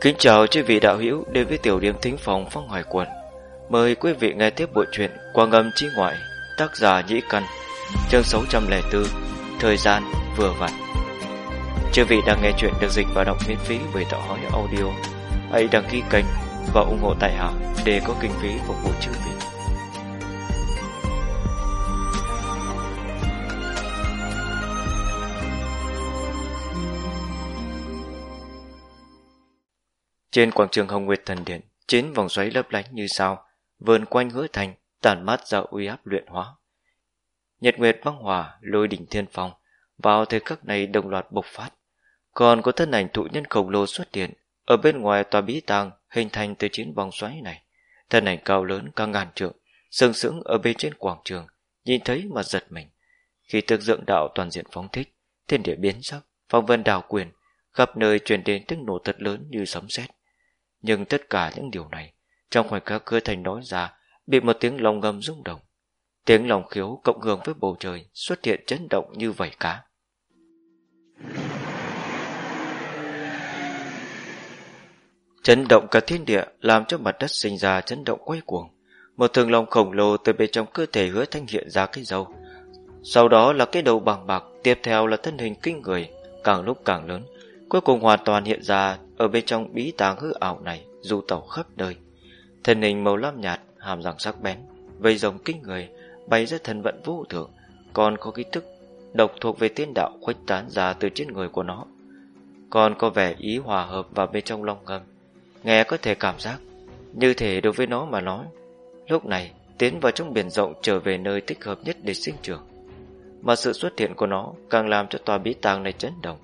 Kính chào chư vị đạo hữu đến với tiểu điểm thính phòng phong hoài quần. Mời quý vị nghe tiếp bộ truyện Quang âm chi ngoại, tác giả Nhĩ Căn, chương 604, thời gian vừa vặn. Chư vị đang nghe chuyện được dịch và đọc miễn phí bởi tạo hói audio. Hãy đăng ký kênh và ủng hộ tại hạ để có kinh phí phục vụ chư vị. Trên quảng trường Hồng Nguyệt Thần Điện, chín vòng xoáy lấp lánh như sao, vườn quanh hứa thành, tản mát ra uy áp luyện hóa. Nhật Nguyệt băng hòa, lôi đỉnh thiên phong, vào thời khắc này đồng loạt bộc phát. Còn có thân ảnh thụ nhân khổng lồ xuất hiện, ở bên ngoài tòa bí tàng hình thành từ chín vòng xoáy này. Thân ảnh cao lớn cả ngàn trượng, sừng sững ở bên trên quảng trường, nhìn thấy mà giật mình. Khi thực dưỡng đạo toàn diện phóng thích, thiên địa biến sắc, phong vân đảo quyền, khắp nơi truyền đến tiếng nổ thật lớn như sấm sét. Nhưng tất cả những điều này, trong khoảnh khắc cưa thành nói ra, bị một tiếng lòng ngầm rung động. Tiếng lòng khiếu cộng hưởng với bầu trời xuất hiện chấn động như vảy cá. Chấn động cả thiên địa làm cho mặt đất sinh ra chấn động quay cuồng. Một thường lòng khổng lồ từ bên trong cơ thể hứa thanh hiện ra cái dâu. Sau đó là cái đầu bằng bạc, tiếp theo là thân hình kinh người, càng lúc càng lớn, cuối cùng hoàn toàn hiện ra ở bên trong bí tàng hư ảo này, du tẩu khắp đời, Thân hình màu lam nhạt, hàm răng sắc bén, vây rồng kinh người, bay ra thần vận vô thượng, còn có ký tức độc thuộc về tiên đạo khuếch tán ra từ trên người của nó. Còn có vẻ ý hòa hợp vào bên trong long ngâm, nghe có thể cảm giác như thể đối với nó mà nói. Lúc này, tiến vào trong biển rộng trở về nơi thích hợp nhất để sinh trưởng. Mà sự xuất hiện của nó càng làm cho tòa bí tàng này chấn động.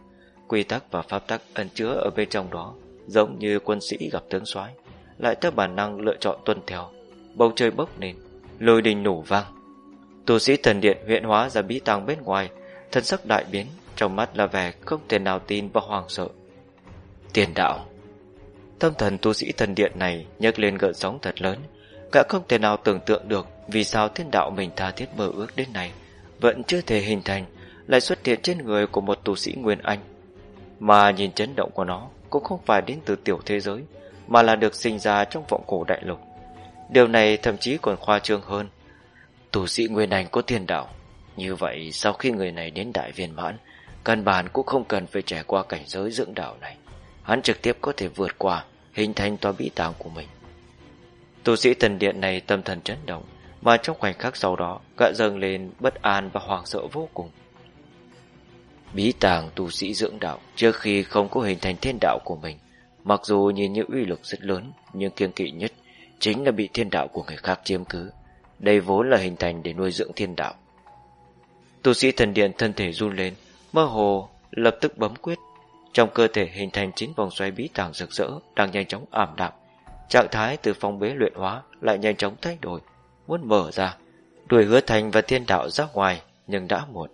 Quy tắc và pháp tắc ẩn chứa ở bên trong đó, giống như quân sĩ gặp tướng soái, lại theo bản năng lựa chọn tuân theo. Bầu trời bốc lên, lôi đình nổ vang. Tu sĩ thần điện huyện hóa ra bí tàng bên ngoài, thân sắc đại biến, trong mắt là vẻ không thể nào tin và hoảng sợ. Tiền đạo Tâm thần tu sĩ thần điện này nhấc lên gợn sóng thật lớn, gã không thể nào tưởng tượng được vì sao thiên đạo mình tha thiết mơ ước đến này vẫn chưa thể hình thành, lại xuất hiện trên người của một tu sĩ Nguyên Anh. Mà nhìn chấn động của nó cũng không phải đến từ tiểu thế giới, mà là được sinh ra trong vọng cổ đại lục. Điều này thậm chí còn khoa trương hơn. tù sĩ Nguyên Anh có thiên đạo, như vậy sau khi người này đến đại viên mãn, căn bản cũng không cần phải trải qua cảnh giới dưỡng đạo này. Hắn trực tiếp có thể vượt qua, hình thành tòa bí tàng của mình. Tu sĩ thần điện này tâm thần chấn động, mà trong khoảnh khắc sau đó gã dâng lên bất an và hoảng sợ vô cùng. Bí tàng tu sĩ dưỡng đạo trước khi không có hình thành thiên đạo của mình, mặc dù nhìn như uy lực rất lớn, nhưng kiêng kỵ nhất chính là bị thiên đạo của người khác chiếm cứ. Đây vốn là hình thành để nuôi dưỡng thiên đạo. Tu sĩ thần điện thân thể run lên, mơ hồ lập tức bấm quyết. Trong cơ thể hình thành chín vòng xoay bí tàng rực rỡ đang nhanh chóng ảm đạm. Trạng thái từ phong bế luyện hóa lại nhanh chóng thay đổi, muốn mở ra, đuổi hứa thành và thiên đạo ra ngoài, nhưng đã muộn.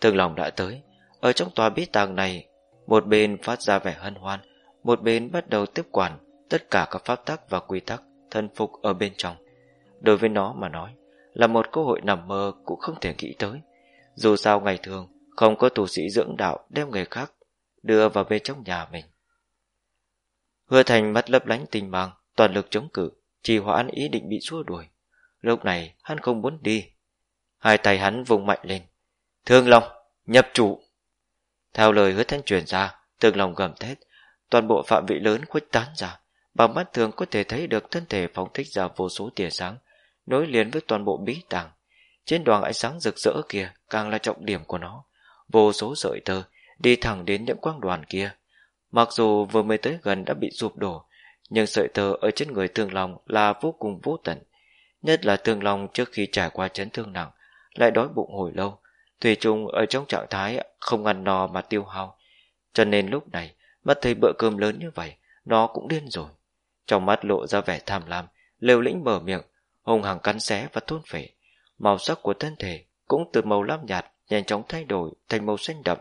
Thương lòng đã tới, ở trong tòa bí tàng này, một bên phát ra vẻ hân hoan, một bên bắt đầu tiếp quản tất cả các pháp tắc và quy tắc thân phục ở bên trong. Đối với nó mà nói, là một cơ hội nằm mơ cũng không thể nghĩ tới. Dù sao ngày thường, không có tù sĩ dưỡng đạo đem người khác đưa vào bên trong nhà mình. Hứa thành mắt lấp lánh tình mang, toàn lực chống cự, trì hoãn ý định bị xua đuổi. Lúc này hắn không muốn đi. Hai tay hắn vùng mạnh lên. Thương Long, nhập chủ. Theo lời hứa thanh truyền ra, Thương Long gầm thét, toàn bộ phạm vị lớn khuếch tán ra. Bằng mắt thường có thể thấy được thân thể phóng thích ra vô số tia sáng, nối liền với toàn bộ bí tàng. Trên đoàn ánh sáng rực rỡ kia càng là trọng điểm của nó. Vô số sợi tơ đi thẳng đến những quang đoàn kia. Mặc dù vừa mới tới gần đã bị sụp đổ, nhưng sợi tơ ở trên người Thương Long là vô cùng vô tận. Nhất là Thương Long trước khi trải qua chấn thương nặng, lại đói bụng hồi lâu, Thủy chung ở trong trạng thái không ăn no mà tiêu hao. Cho nên lúc này, mắt thấy bữa cơm lớn như vậy, nó cũng điên rồi. Trong mắt lộ ra vẻ tham lam, liều lĩnh mở miệng, hùng hằng cắn xé và thôn phệ. Màu sắc của thân thể cũng từ màu lam nhạt nhanh chóng thay đổi thành màu xanh đậm.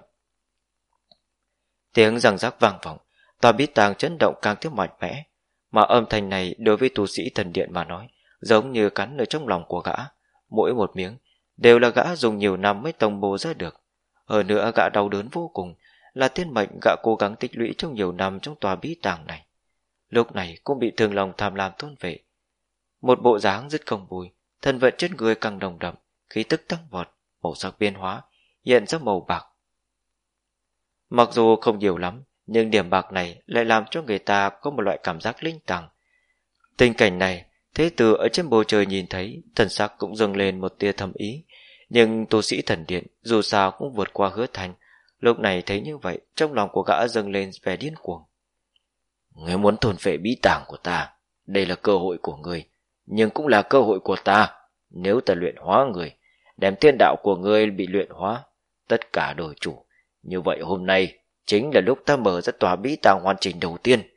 Tiếng răng rắc vang vọng, tòa bí tàng chấn động càng thêm mạnh mẽ, mà âm thanh này đối với tu sĩ thần điện mà nói, giống như cắn ở trong lòng của gã. Mỗi một miếng đều là gã dùng nhiều năm mới tổng bố ra được. Hơn nữa gã đau đớn vô cùng, là tiên mệnh gã cố gắng tích lũy trong nhiều năm trong tòa bí tàng này. lúc này cũng bị thường lòng tham lam thôn vệ. Một bộ dáng rất không vui, thân vận trên người càng đồng đậm, khí tức tăng vọt, màu sắc biến hóa, hiện ra màu bạc. Mặc dù không nhiều lắm, nhưng điểm bạc này lại làm cho người ta có một loại cảm giác linh tàng. Tình cảnh này, thế tử ở trên bầu trời nhìn thấy, thần sắc cũng dâng lên một tia thầm ý. Nhưng tu sĩ thần điện dù sao cũng vượt qua hứa thành, lúc này thấy như vậy, trong lòng của gã dâng lên vẻ điên cuồng. Người muốn thôn phệ bí tàng của ta, đây là cơ hội của người, nhưng cũng là cơ hội của ta. Nếu ta luyện hóa người, đem thiên đạo của ngươi bị luyện hóa, tất cả đổi chủ. Như vậy hôm nay chính là lúc ta mở ra tòa bí tàng hoàn chỉnh đầu tiên.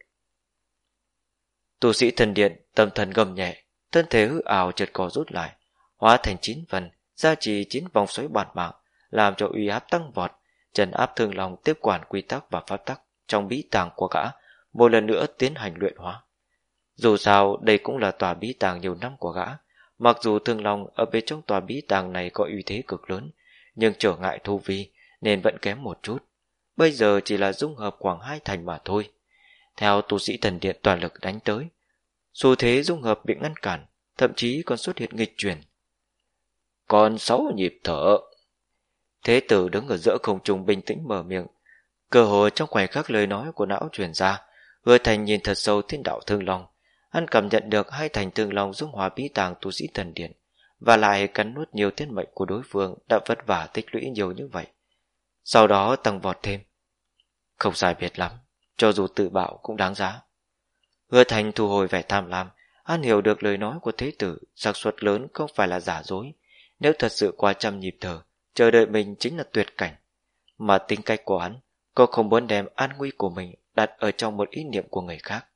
Tu sĩ thần điện tâm thần gầm nhẹ, thân thể hư ảo chợt co rút lại, hóa thành chín phần, gia trì chín vòng xoáy bản mạng, làm cho uy áp tăng vọt, trần áp thương lòng tiếp quản quy tắc và pháp tắc trong bí tàng của gã, một lần nữa tiến hành luyện hóa. Dù sao, đây cũng là tòa bí tàng nhiều năm của gã, mặc dù thương lòng ở bên trong tòa bí tàng này có uy thế cực lớn, nhưng trở ngại thu vi nên vẫn kém một chút. Bây giờ chỉ là dung hợp khoảng hai thành mà thôi. Theo tu sĩ thần điện toàn lực đánh tới, xu thế dung hợp bị ngăn cản, thậm chí còn xuất hiện nghịch chuyển. Còn sáu nhịp thở. Thế tử đứng ở giữa không trung bình tĩnh mở miệng. Cơ hồ trong khoảnh khắc lời nói của não truyền ra, hứa thành nhìn thật sâu thiên đạo thương long. Hắn cảm nhận được hai thành thương long dung hòa bí tàng tu sĩ thần điện, và lại cắn nuốt nhiều tiết mệnh của đối phương đã vất vả tích lũy nhiều như vậy. Sau đó tăng vọt thêm. Không sai biệt lắm, cho dù tự bạo cũng đáng giá. Hứa thành thu hồi vẻ tham lam, An hiểu được lời nói của thế tử, xác suất lớn không phải là giả dối. Nếu thật sự qua trăm nhịp thở, chờ đợi mình chính là tuyệt cảnh. Mà tính cách của hắn, cô không muốn đem an nguy của mình đặt ở trong một ý niệm của người khác.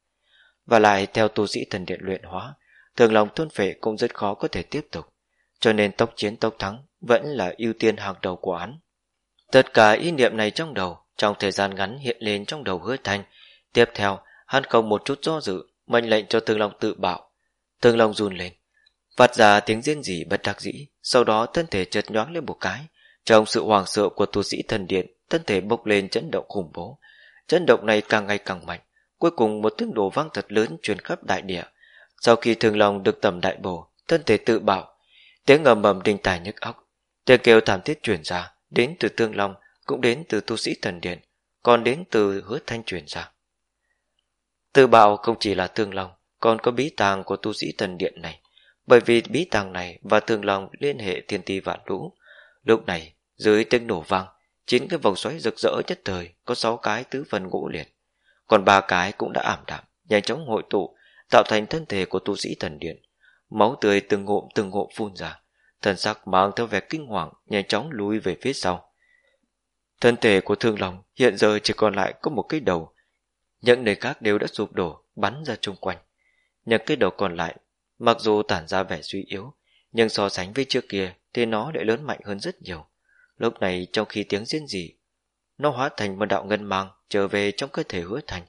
Và lại theo tu sĩ thần điện luyện hóa, thường lòng thôn phệ cũng rất khó có thể tiếp tục. Cho nên tốc chiến tốc thắng vẫn là ưu tiên hàng đầu của hắn. Tất cả ý niệm này trong đầu, trong thời gian ngắn hiện lên trong đầu hứa thanh. Tiếp theo, hắn không một chút do dự, mệnh lệnh cho Tương Long tự bảo. Tương Long run lên, phát ra tiếng riêng gì bất đắc dĩ, sau đó thân thể chợt nhoáng lên một cái. Trong sự hoàng sợ của tu sĩ thần điện, thân thể bốc lên chấn động khủng bố. Chấn động này càng ngày càng mạnh, cuối cùng một tiếng đồ vang thật lớn truyền khắp đại địa. Sau khi Thương Long được tầm đại bổ, thân thể tự bảo, tiếng ngầm mầm đinh tài nhức óc, tiếng kêu thảm thiết truyền ra, đến từ Tương Long, cũng đến từ tu sĩ thần điện, còn đến từ hứa thanh truyền ra. Tư bạo không chỉ là Tương lòng còn có bí tàng của tu sĩ thần điện này, bởi vì bí tàng này và Tương lòng liên hệ thiên ti vạn lũ. Lúc này, dưới tiếng nổ vang, chín cái vòng xoáy rực rỡ nhất thời có sáu cái tứ phần ngũ liệt, còn ba cái cũng đã ảm đạm, nhanh chóng hội tụ, tạo thành thân thể của tu sĩ thần điện. Máu tươi từng ngụm từng ngụm phun ra, thần sắc mang theo vẻ kinh hoàng nhanh chóng lùi về phía sau thân thể của thương lòng hiện giờ chỉ còn lại có một cái đầu những nơi khác đều đã sụp đổ bắn ra chung quanh. Những cái đầu còn lại mặc dù tản ra vẻ suy yếu nhưng so sánh với trước kia thì nó lại lớn mạnh hơn rất nhiều. Lúc này trong khi tiếng riêng gì nó hóa thành một đạo ngân mang trở về trong cơ thể hứa thành.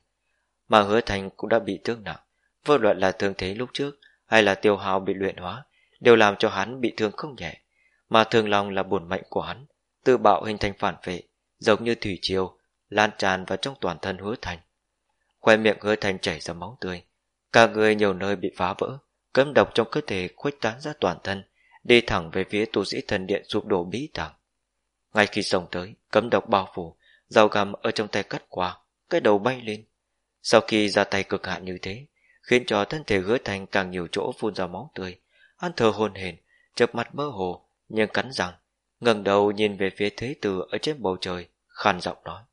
Mà hứa thành cũng đã bị thương nặng vô luận là thương thế lúc trước hay là tiêu hao bị luyện hóa đều làm cho hắn bị thương không nhẹ, mà thương lòng là bổn mệnh của hắn, tự bạo hình thành phản vệ, giống như thủy triều, lan tràn vào trong toàn thân hứa thành. Khoe miệng hứa thành chảy ra máu tươi, cả người nhiều nơi bị phá vỡ, cấm độc trong cơ thể khuếch tán ra toàn thân, đi thẳng về phía tu sĩ thần điện sụp đổ bí tàng. Ngay khi sông tới, cấm độc bao phủ, dao găm ở trong tay cắt qua, cái đầu bay lên. Sau khi ra tay cực hạn như thế, khiến cho thân thể hứa thành càng nhiều chỗ phun ra máu tươi, Hắn thờ hồn hển, chớp mắt mơ hồ, nhưng cắn răng, ngẩng đầu nhìn về phía thế tử ở trên bầu trời, khàn giọng nói.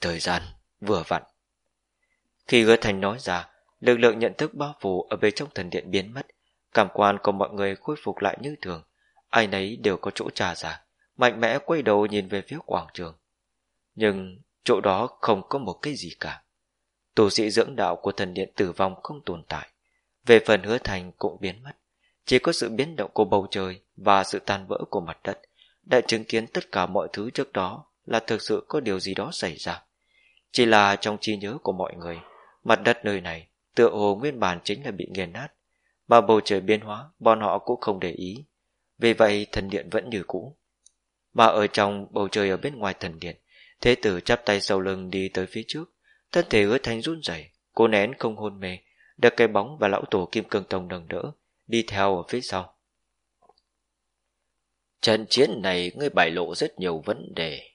Thời gian vừa vặn. Khi hứa thành nói ra, lực lượng nhận thức bao phủ ở bên trong thần điện biến mất, cảm quan của mọi người khôi phục lại như thường. Ai nấy đều có chỗ trà ra, mạnh mẽ quay đầu nhìn về phía quảng trường. Nhưng chỗ đó không có một cái gì cả. Tù sĩ dưỡng đạo của thần điện tử vong không tồn tại. Về phần hứa thành cũng biến mất. Chỉ có sự biến động của bầu trời và sự tan vỡ của mặt đất đã chứng kiến tất cả mọi thứ trước đó là thực sự có điều gì đó xảy ra. Chỉ là trong trí nhớ của mọi người, mặt đất nơi này tựa hồ nguyên bản chính là bị nghiền nát, mà bầu trời biến hóa bọn họ cũng không để ý. Vì vậy thần điện vẫn như cũ. Mà ở trong bầu trời ở bên ngoài thần điện, thế tử chắp tay sau lưng đi tới phía trước, thân thể hứa thanh run rẩy, Cô nén không hôn mê Được cái bóng và lão tổ kim cương tông nâng đỡ Đi theo ở phía sau. Trận chiến này ngươi bại lộ rất nhiều vấn đề.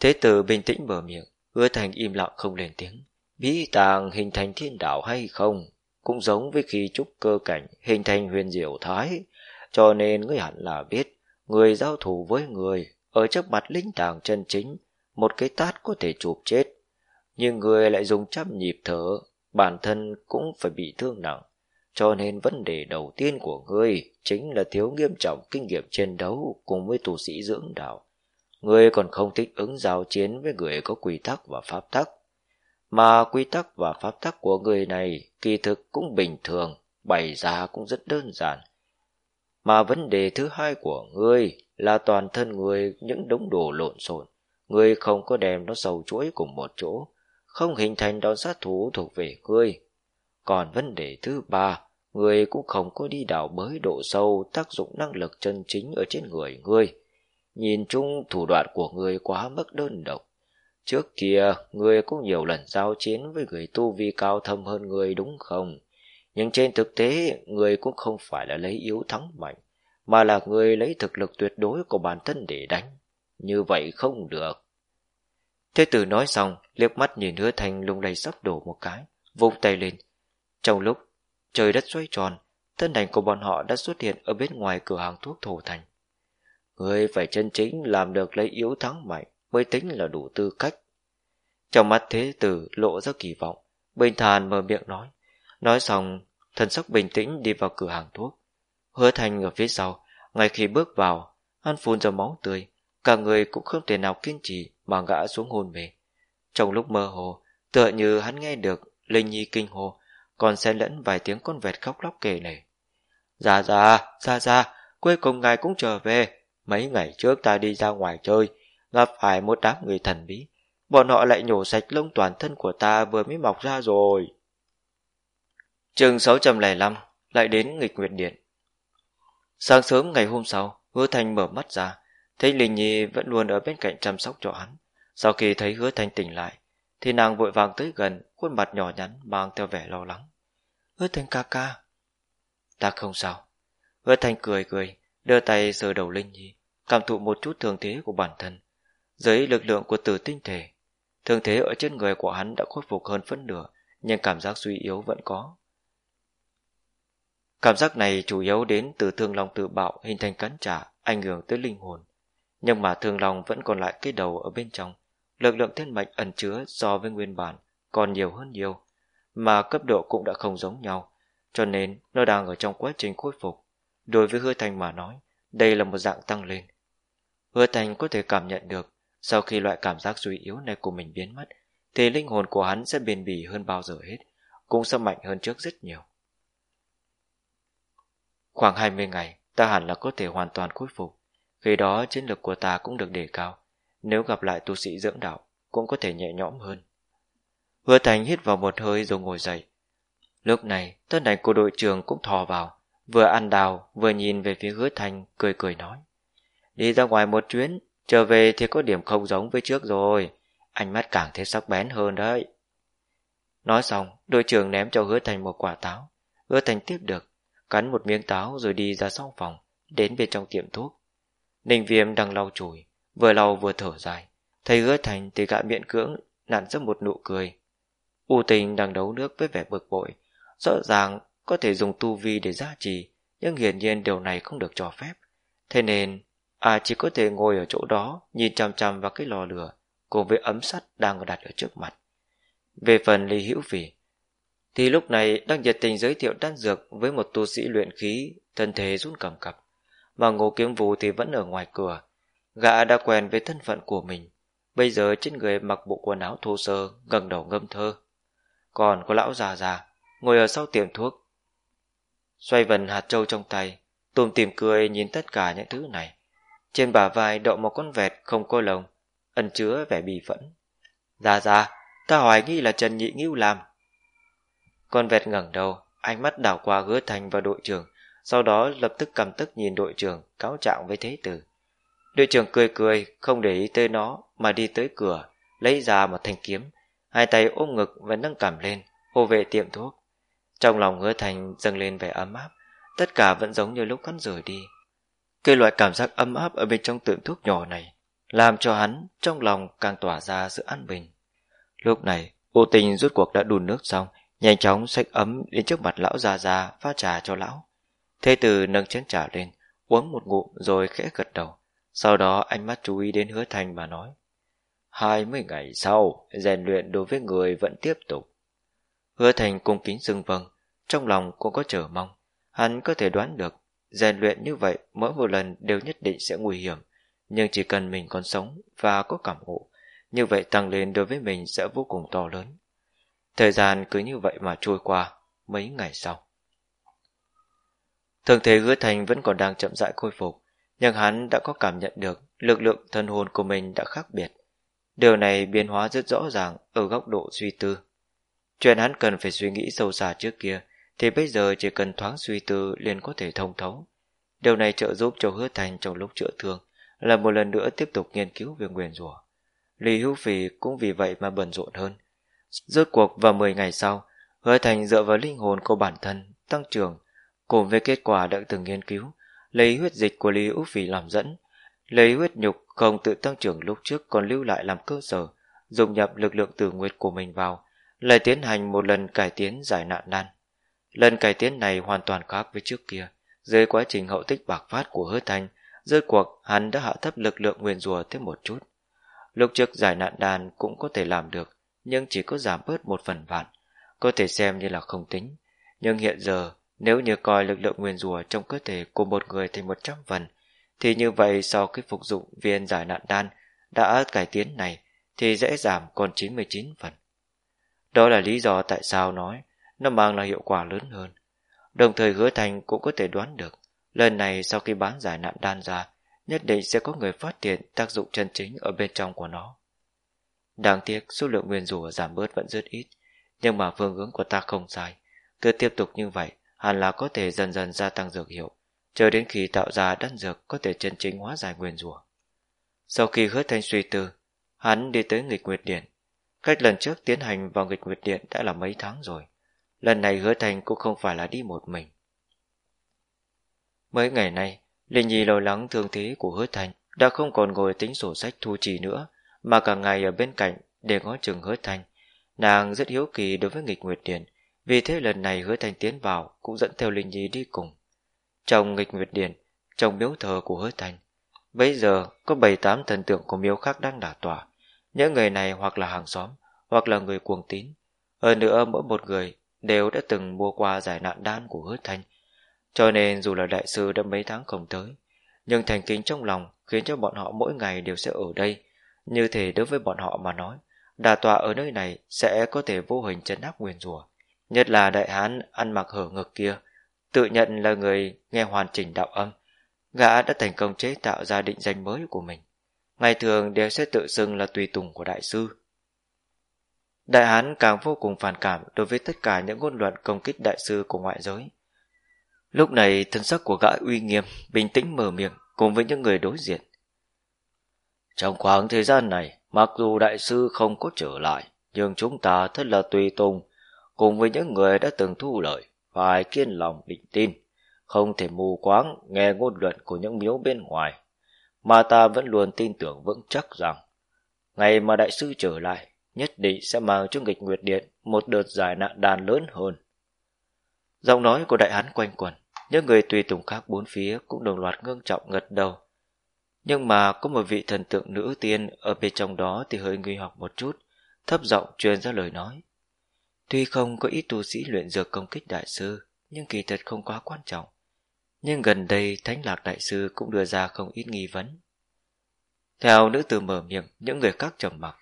Thế tử bình tĩnh mở miệng Hứa thành im lặng không lên tiếng. Bí tàng hình thành thiên đạo hay không Cũng giống với khi trúc cơ cảnh Hình thành huyền diệu thái, Cho nên ngươi hẳn là biết Người giao thủ với người Ở trước mặt linh tàng chân chính Một cái tát có thể chụp chết, Nhưng người lại dùng trăm nhịp thở, Bản thân cũng phải bị thương nặng. Cho nên vấn đề đầu tiên của ngươi Chính là thiếu nghiêm trọng kinh nghiệm chiến đấu Cùng với tu sĩ dưỡng đạo. Ngươi còn không thích ứng giao chiến với người có quy tắc và pháp tắc mà quy tắc và pháp tắc của người này kỳ thực cũng bình thường, bày ra cũng rất đơn giản. Mà vấn đề thứ hai của ngươi là toàn thân người những đống đồ lộn xộn. Ngươi không có đem nó sầu chuỗi cùng một chỗ, không hình thành đòn sát thủ thuộc về ngươi. Còn vấn đề thứ ba, ngươi cũng không có đi đào bới độ sâu tác dụng năng lực chân chính ở trên người ngươi. Nhìn chung thủ đoạn của ngươi quá mức đơn độc. Trước kia, người cũng nhiều lần giao chiến với người tu vi cao thâm hơn người đúng không? Nhưng trên thực tế, người cũng không phải là lấy yếu thắng mạnh, mà là người lấy thực lực tuyệt đối của bản thân để đánh. Như vậy không được. Thế tử nói xong, liếc mắt nhìn hứa thành lung lay sắp đổ một cái, vung tay lên. Trong lúc trời đất xoay tròn, thân ảnh của bọn họ đã xuất hiện ở bên ngoài cửa hàng thuốc thổ thành. Người phải chân chính làm được lấy yếu thắng mạnh, mới tính là đủ tư cách. Trong mắt thế tử lộ ra kỳ vọng, bình thản mở miệng nói. Nói xong, thần sắc bình tĩnh đi vào cửa hàng thuốc. Hứa thành ở phía sau, ngay khi bước vào, hắn phun ra máu tươi, cả người cũng không thể nào kiên trì mà ngã xuống hôn mê. Trong lúc mơ hồ, tựa như hắn nghe được Linh Nhi kinh hồ, còn xen lẫn vài tiếng con vẹt khóc lóc kể lể. Ra ra, ra ra, cuối cùng ngài cũng trở về. Mấy ngày trước ta đi ra ngoài chơi, gặp phải một đám người thần bí. Bọn họ lại nhổ sạch lông toàn thân của ta vừa mới mọc ra rồi. Trường 605 lại đến nghịch nguyệt điện. Sáng sớm ngày hôm sau, hứa thanh mở mắt ra, thấy Linh Nhi vẫn luôn ở bên cạnh chăm sóc cho hắn. Sau khi thấy hứa thanh tỉnh lại, thì nàng vội vàng tới gần, khuôn mặt nhỏ nhắn mang theo vẻ lo lắng. Hứa thanh ca ca. Ta không sao. Hứa thanh cười cười, đưa tay sờ đầu Linh Nhi, cảm thụ một chút thương thế của bản thân, dưới lực lượng của tử tinh thể, thương thế ở trên người của hắn đã khôi phục hơn phân nửa, nhưng cảm giác suy yếu vẫn có. Cảm giác này chủ yếu đến từ thương lòng tự bạo hình thành cắn trả, ảnh hưởng tới linh hồn. Nhưng mà thương lòng vẫn còn lại cái đầu ở bên trong, lực lượng thiên mạch ẩn chứa so với nguyên bản còn nhiều hơn nhiều, mà cấp độ cũng đã không giống nhau, cho nên nó đang ở trong quá trình khôi phục. Đối với hứa thành mà nói, đây là một dạng tăng lên. Hứa thành có thể cảm nhận được sau khi loại cảm giác suy yếu này của mình biến mất, thì linh hồn của hắn sẽ bền bỉ hơn bao giờ hết, cũng sẽ mạnh hơn trước rất nhiều. Khoảng 20 ngày, ta hẳn là có thể hoàn toàn khôi phục. Khi đó chiến lược của ta cũng được đề cao. Nếu gặp lại tu sĩ dưỡng đạo, cũng có thể nhẹ nhõm hơn. Hứa Thành hít vào một hơi rồi ngồi dậy. Lúc này, tân ảnh của đội trưởng cũng thò vào, vừa ăn đào, vừa nhìn về phía hứa Thành, cười cười nói. Đi ra ngoài một chuyến, Trở về thì có điểm không giống với trước rồi, ánh mắt càng thêm sắc bén hơn đấy. Nói xong, đội trưởng ném cho hứa thành một quả táo. Hứa thành tiếp được, cắn một miếng táo rồi đi ra sau phòng, đến bên trong tiệm thuốc. Ninh viêm đang lau chùi, vừa lau vừa thở dài. Thấy hứa thành thì gã miệng cưỡng, nặn ra một nụ cười. U tình đang đấu nước với vẻ bực bội. Rõ ràng có thể dùng tu vi để giá trì, nhưng hiển nhiên điều này không được cho phép. Thế nên À chỉ có thể ngồi ở chỗ đó, Nhìn chằm chằm vào cái lò lửa, Cùng với ấm sắt đang đặt ở trước mặt. Về phần Lý Hữu Phỉ, Thì lúc này đang nhiệt tình giới thiệu đan dược Với một tu sĩ luyện khí, Thân thể run cầm cập, Mà ngô kiếm vù thì vẫn ở ngoài cửa. Gã đã quen với thân phận của mình, Bây giờ trên người mặc bộ quần áo thô sơ gần đầu ngâm thơ. Còn có lão già già, Ngồi ở sau tiệm thuốc. Xoay vần hạt trâu trong tay, Tùm tìm cười nhìn tất cả những thứ này trên bả vai đậu một con vẹt không có lồng, ẩn chứa vẻ bì phẫn. Ra ra, ta hoài nghi là Trần Nhị Ngưu làm. Con vẹt ngẩng đầu, ánh mắt đảo qua hứa thành và đội trưởng, sau đó lập tức cầm tức nhìn đội trưởng, cáo trạng với thế tử. Đội trưởng cười cười, không để ý tới nó, mà đi tới cửa, lấy ra một thanh kiếm, hai tay ôm ngực và nâng cảm lên, hộ vệ tiệm thuốc. Trong lòng hứa thành dâng lên vẻ ấm áp, tất cả vẫn giống như lúc hắn rời đi. Cái loại cảm giác ấm áp ở bên trong tượng thuốc nhỏ này, làm cho hắn trong lòng càng tỏa ra sự an bình. Lúc này, ô tình rút cuộc đã đun nước xong, nhanh chóng xách ấm đến trước mặt lão già già pha trà cho lão. Thế tử nâng chén trà lên, uống một ngụm rồi khẽ gật đầu. Sau đó ánh mắt chú ý đến hứa thành mà nói. Hai mươi ngày sau, rèn luyện đối với người vẫn tiếp tục. Hứa thành cung kính xưng vâng, trong lòng cũng có chờ mong. Hắn có thể đoán được, rèn luyện như vậy mỗi một lần đều nhất định sẽ nguy hiểm, nhưng chỉ cần mình còn sống và có cảm ngộ, như vậy tăng lên đối với mình sẽ vô cùng to lớn. Thời gian cứ như vậy mà trôi qua, mấy ngày sau. Thường thế hứa thành vẫn còn đang chậm rãi khôi phục, nhưng hắn đã có cảm nhận được lực lượng thân hồn của mình đã khác biệt. Điều này biến hóa rất rõ ràng ở góc độ suy tư. Chuyện hắn cần phải suy nghĩ sâu xa trước kia, thì bây giờ chỉ cần thoáng suy tư liền có thể thông thấu. Điều này trợ giúp cho hứa thành trong lúc chữa thương, là một lần nữa tiếp tục nghiên cứu về nguyền rủa. Lý Hữu Phỉ cũng vì vậy mà bận rộn hơn. Rốt cuộc vào 10 ngày sau, hứa thành dựa vào linh hồn của bản thân, tăng trưởng, cùng với kết quả đã từng nghiên cứu, lấy huyết dịch của Lý Hữu Phỉ làm dẫn, lấy huyết nhục không tự tăng trưởng lúc trước còn lưu lại làm cơ sở, dùng nhập lực lượng tử nguyệt của mình vào, lại tiến hành một lần cải tiến giải nạn nan Lần cải tiến này hoàn toàn khác với trước kia. Dưới quá trình hậu tích bạc phát của hứa thanh, rơi cuộc hắn đã hạ thấp lực lượng nguyền rùa thêm một chút. Lúc trước giải nạn đan cũng có thể làm được, nhưng chỉ có giảm bớt một phần vạn, có thể xem như là không tính. Nhưng hiện giờ, nếu như coi lực lượng nguyền rùa trong cơ thể của một người thành 100 phần, thì như vậy sau khi phục dụng viên giải nạn đan đã cải tiến này thì dễ giảm còn 99 phần. Đó là lý do tại sao nói nó mang lại hiệu quả lớn hơn. Đồng thời hứa thành cũng có thể đoán được, lần này sau khi bán giải nạn đan ra, nhất định sẽ có người phát hiện tác dụng chân chính ở bên trong của nó. Đáng tiếc số lượng nguyên rủa giảm bớt vẫn rất ít, nhưng mà phương hướng của ta không sai. Cứ tiếp tục như vậy, hẳn là có thể dần dần gia tăng dược hiệu, chờ đến khi tạo ra đan dược có thể chân chính hóa giải nguyên rủa. Sau khi hứa thanh suy tư, hắn đi tới nghịch nguyệt điện. Cách lần trước tiến hành vào nghịch nguyệt điện đã là mấy tháng rồi. Lần này hứa thành cũng không phải là đi một mình. Mấy ngày nay, Linh Nhi lo lắng thương thế của hứa thành đã không còn ngồi tính sổ sách thu trì nữa, mà cả ngày ở bên cạnh để ngó chừng hứa thành. Nàng rất hiếu kỳ đối với nghịch nguyệt điển, vì thế lần này hứa thành tiến vào cũng dẫn theo Linh Nhi đi cùng. Trong nghịch nguyệt điển, trong miếu thờ của hứa thành, bây giờ có bảy tám thần tượng của miếu khác đang đả tỏa. Những người này hoặc là hàng xóm, hoặc là người cuồng tín. Hơn nữa mỗi một người đều đã từng mua qua giải nạn đan của hứa thanh. Cho nên dù là đại sư đã mấy tháng không tới, nhưng thành kính trong lòng khiến cho bọn họ mỗi ngày đều sẽ ở đây. Như thể đối với bọn họ mà nói, đà tọa ở nơi này sẽ có thể vô hình chấn áp nguyền rủa. Nhất là đại hán ăn mặc hở ngực kia, tự nhận là người nghe hoàn chỉnh đạo âm. Gã đã thành công chế tạo ra định danh mới của mình. Ngày thường đều sẽ tự xưng là tùy tùng của đại sư. Đại Hán càng vô cùng phản cảm đối với tất cả những ngôn luận công kích đại sư của ngoại giới. Lúc này thân sắc của gã uy nghiêm, bình tĩnh mở miệng cùng với những người đối diện. Trong khoảng thời gian này, mặc dù đại sư không có trở lại, nhưng chúng ta thật là tùy tùng, cùng với những người đã từng thu lợi, phải kiên lòng định tin, không thể mù quáng nghe ngôn luận của những miếu bên ngoài, mà ta vẫn luôn tin tưởng vững chắc rằng, ngày mà đại sư trở lại, nhất định sẽ mang cho nghịch nguyệt điện một đợt giải nạn đàn lớn hơn. Giọng nói của đại hán quanh quẩn, những người tùy tùng khác bốn phía cũng đồng loạt ngưng trọng ngật đầu. Nhưng mà có một vị thần tượng nữ tiên ở bên trong đó thì hơi nguy học một chút, thấp giọng truyền ra lời nói. Tuy không có ít tu sĩ luyện dược công kích đại sư, nhưng kỳ thật không quá quan trọng. Nhưng gần đây Thánh Lạc Đại Sư cũng đưa ra không ít nghi vấn. Theo nữ tử mở miệng, những người khác trầm mặc.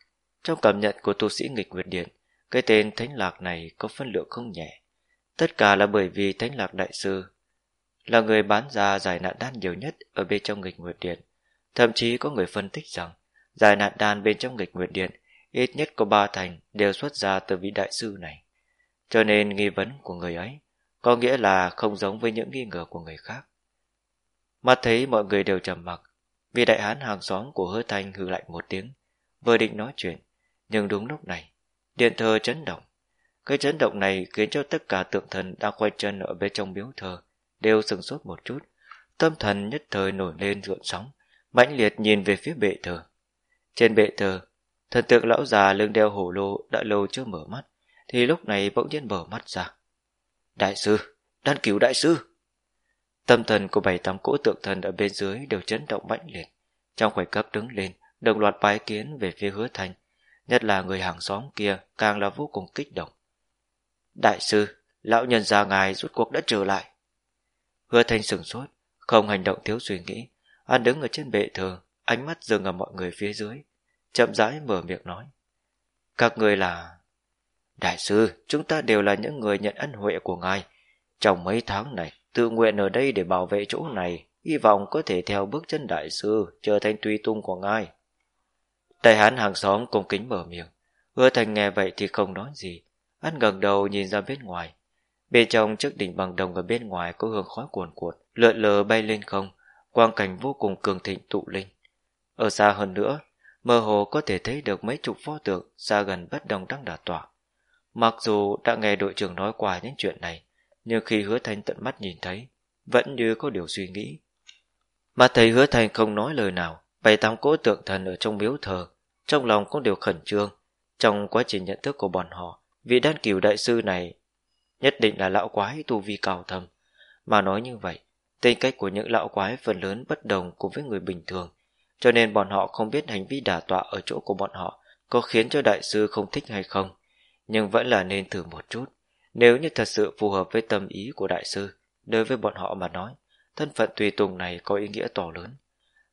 Trong cảm nhận của tu sĩ nghịch nguyệt điện, cái tên Thánh Lạc này có phân lượng không nhẹ. Tất cả là bởi vì Thánh Lạc Đại Sư là người bán ra giải nạn đan nhiều nhất ở bên trong nghịch nguyệt điện. Thậm chí có người phân tích rằng giải nạn đan bên trong nghịch nguyệt điện ít nhất có ba thành đều xuất ra từ vị đại sư này. Cho nên nghi vấn của người ấy có nghĩa là không giống với những nghi ngờ của người khác. Mặt thấy mọi người đều trầm mặc, vì đại hán hàng xóm của hứa thanh hư lạnh một tiếng, vừa định nói chuyện, nhưng đúng lúc này, điện thờ chấn động. Cái chấn động này khiến cho tất cả tượng thần đang quay chân ở bên trong miếu thờ đều sừng sốt một chút. Tâm thần nhất thời nổi lên rộn sóng, mãnh liệt nhìn về phía bệ thờ. Trên bệ thờ, thần tượng lão già lưng đeo hổ lô đã lâu chưa mở mắt, thì lúc này bỗng nhiên mở mắt ra. Đại sư, đan cứu đại sư! Tâm thần của bảy tám cỗ tượng thần ở bên dưới đều chấn động mãnh liệt. Trong khoảnh khắc đứng lên, đồng loạt bái kiến về phía hứa thành, nhất là người hàng xóm kia càng là vô cùng kích động. Đại sư, lão nhân già ngài rút cuộc đã trở lại. Hứa thanh sừng sốt, không hành động thiếu suy nghĩ. Hắn đứng ở trên bệ thờ, ánh mắt dừng ở mọi người phía dưới. Chậm rãi mở miệng nói. Các người là... Đại sư, chúng ta đều là những người nhận ân huệ của ngài. Trong mấy tháng này, tự nguyện ở đây để bảo vệ chỗ này, hy vọng có thể theo bước chân đại sư, trở thành tùy tung của ngài. Đại hán hàng xóm cung kính mở miệng. Hứa thành nghe vậy thì không nói gì. Hắn gần đầu nhìn ra bên ngoài. Bên trong chiếc đỉnh bằng đồng ở bên ngoài có hương khói cuồn cuộn, lượn lờ bay lên không, quang cảnh vô cùng cường thịnh tụ linh. Ở xa hơn nữa, mơ hồ có thể thấy được mấy chục pho tượng xa gần bất đồng đang đà tỏa. Mặc dù đã nghe đội trưởng nói qua những chuyện này, nhưng khi hứa thanh tận mắt nhìn thấy, vẫn như có điều suy nghĩ. Mà thầy hứa thanh không nói lời nào, bày tám cỗ tượng thần ở trong miếu thờ, trong lòng cũng đều khẩn trương. Trong quá trình nhận thức của bọn họ, vị đan cửu đại sư này nhất định là lão quái tu vi cao thâm. Mà nói như vậy, tính cách của những lão quái phần lớn bất đồng cùng với người bình thường, cho nên bọn họ không biết hành vi đả tọa ở chỗ của bọn họ có khiến cho đại sư không thích hay không, nhưng vẫn là nên thử một chút. Nếu như thật sự phù hợp với tâm ý của đại sư, đối với bọn họ mà nói, thân phận tùy tùng này có ý nghĩa to lớn.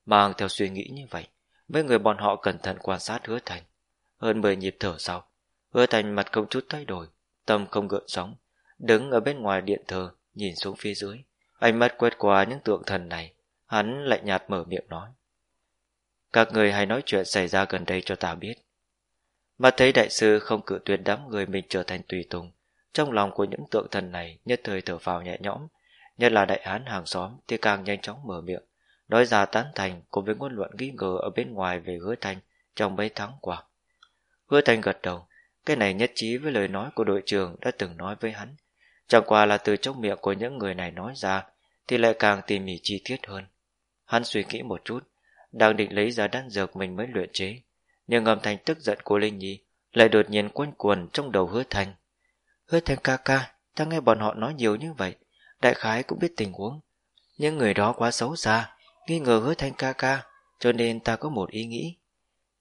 Mang theo suy nghĩ như vậy, mấy người bọn họ cẩn thận quan sát hứa thành. Hơn 10 nhịp thở sau, hứa thành mặt không chút thay đổi, tâm không gợn sóng, đứng ở bên ngoài điện thờ, nhìn xuống phía dưới. Ánh mắt quét qua những tượng thần này, hắn lạnh nhạt mở miệng nói. Các người hãy nói chuyện xảy ra gần đây cho ta biết. Mà thấy đại sư không cự tuyệt đám người mình trở thành tùy tùng, trong lòng của những tượng thần này nhất thời thở vào nhẹ nhõm, nhất là đại hán hàng xóm thì càng nhanh chóng mở miệng, nói ra tán thành cùng với ngôn luận nghi ngờ ở bên ngoài về hứa thành trong mấy tháng qua. Hứa thành gật đầu, cái này nhất trí với lời nói của đội trưởng đã từng nói với hắn, Chẳng qua là từ trong miệng của những người này nói ra Thì lại càng tỉ mỉ chi tiết hơn. Hắn suy nghĩ một chút Đang định lấy ra đan dược mình mới luyện chế Nhưng âm thanh tức giận của Linh Nhi Lại đột nhiên quanh quần trong đầu hứa thành Hứa thành ca ca Ta nghe bọn họ nói nhiều như vậy Đại khái cũng biết tình huống. Những người đó quá xấu xa Nghi ngờ hứa thanh ca ca, Cho nên ta có một ý nghĩ.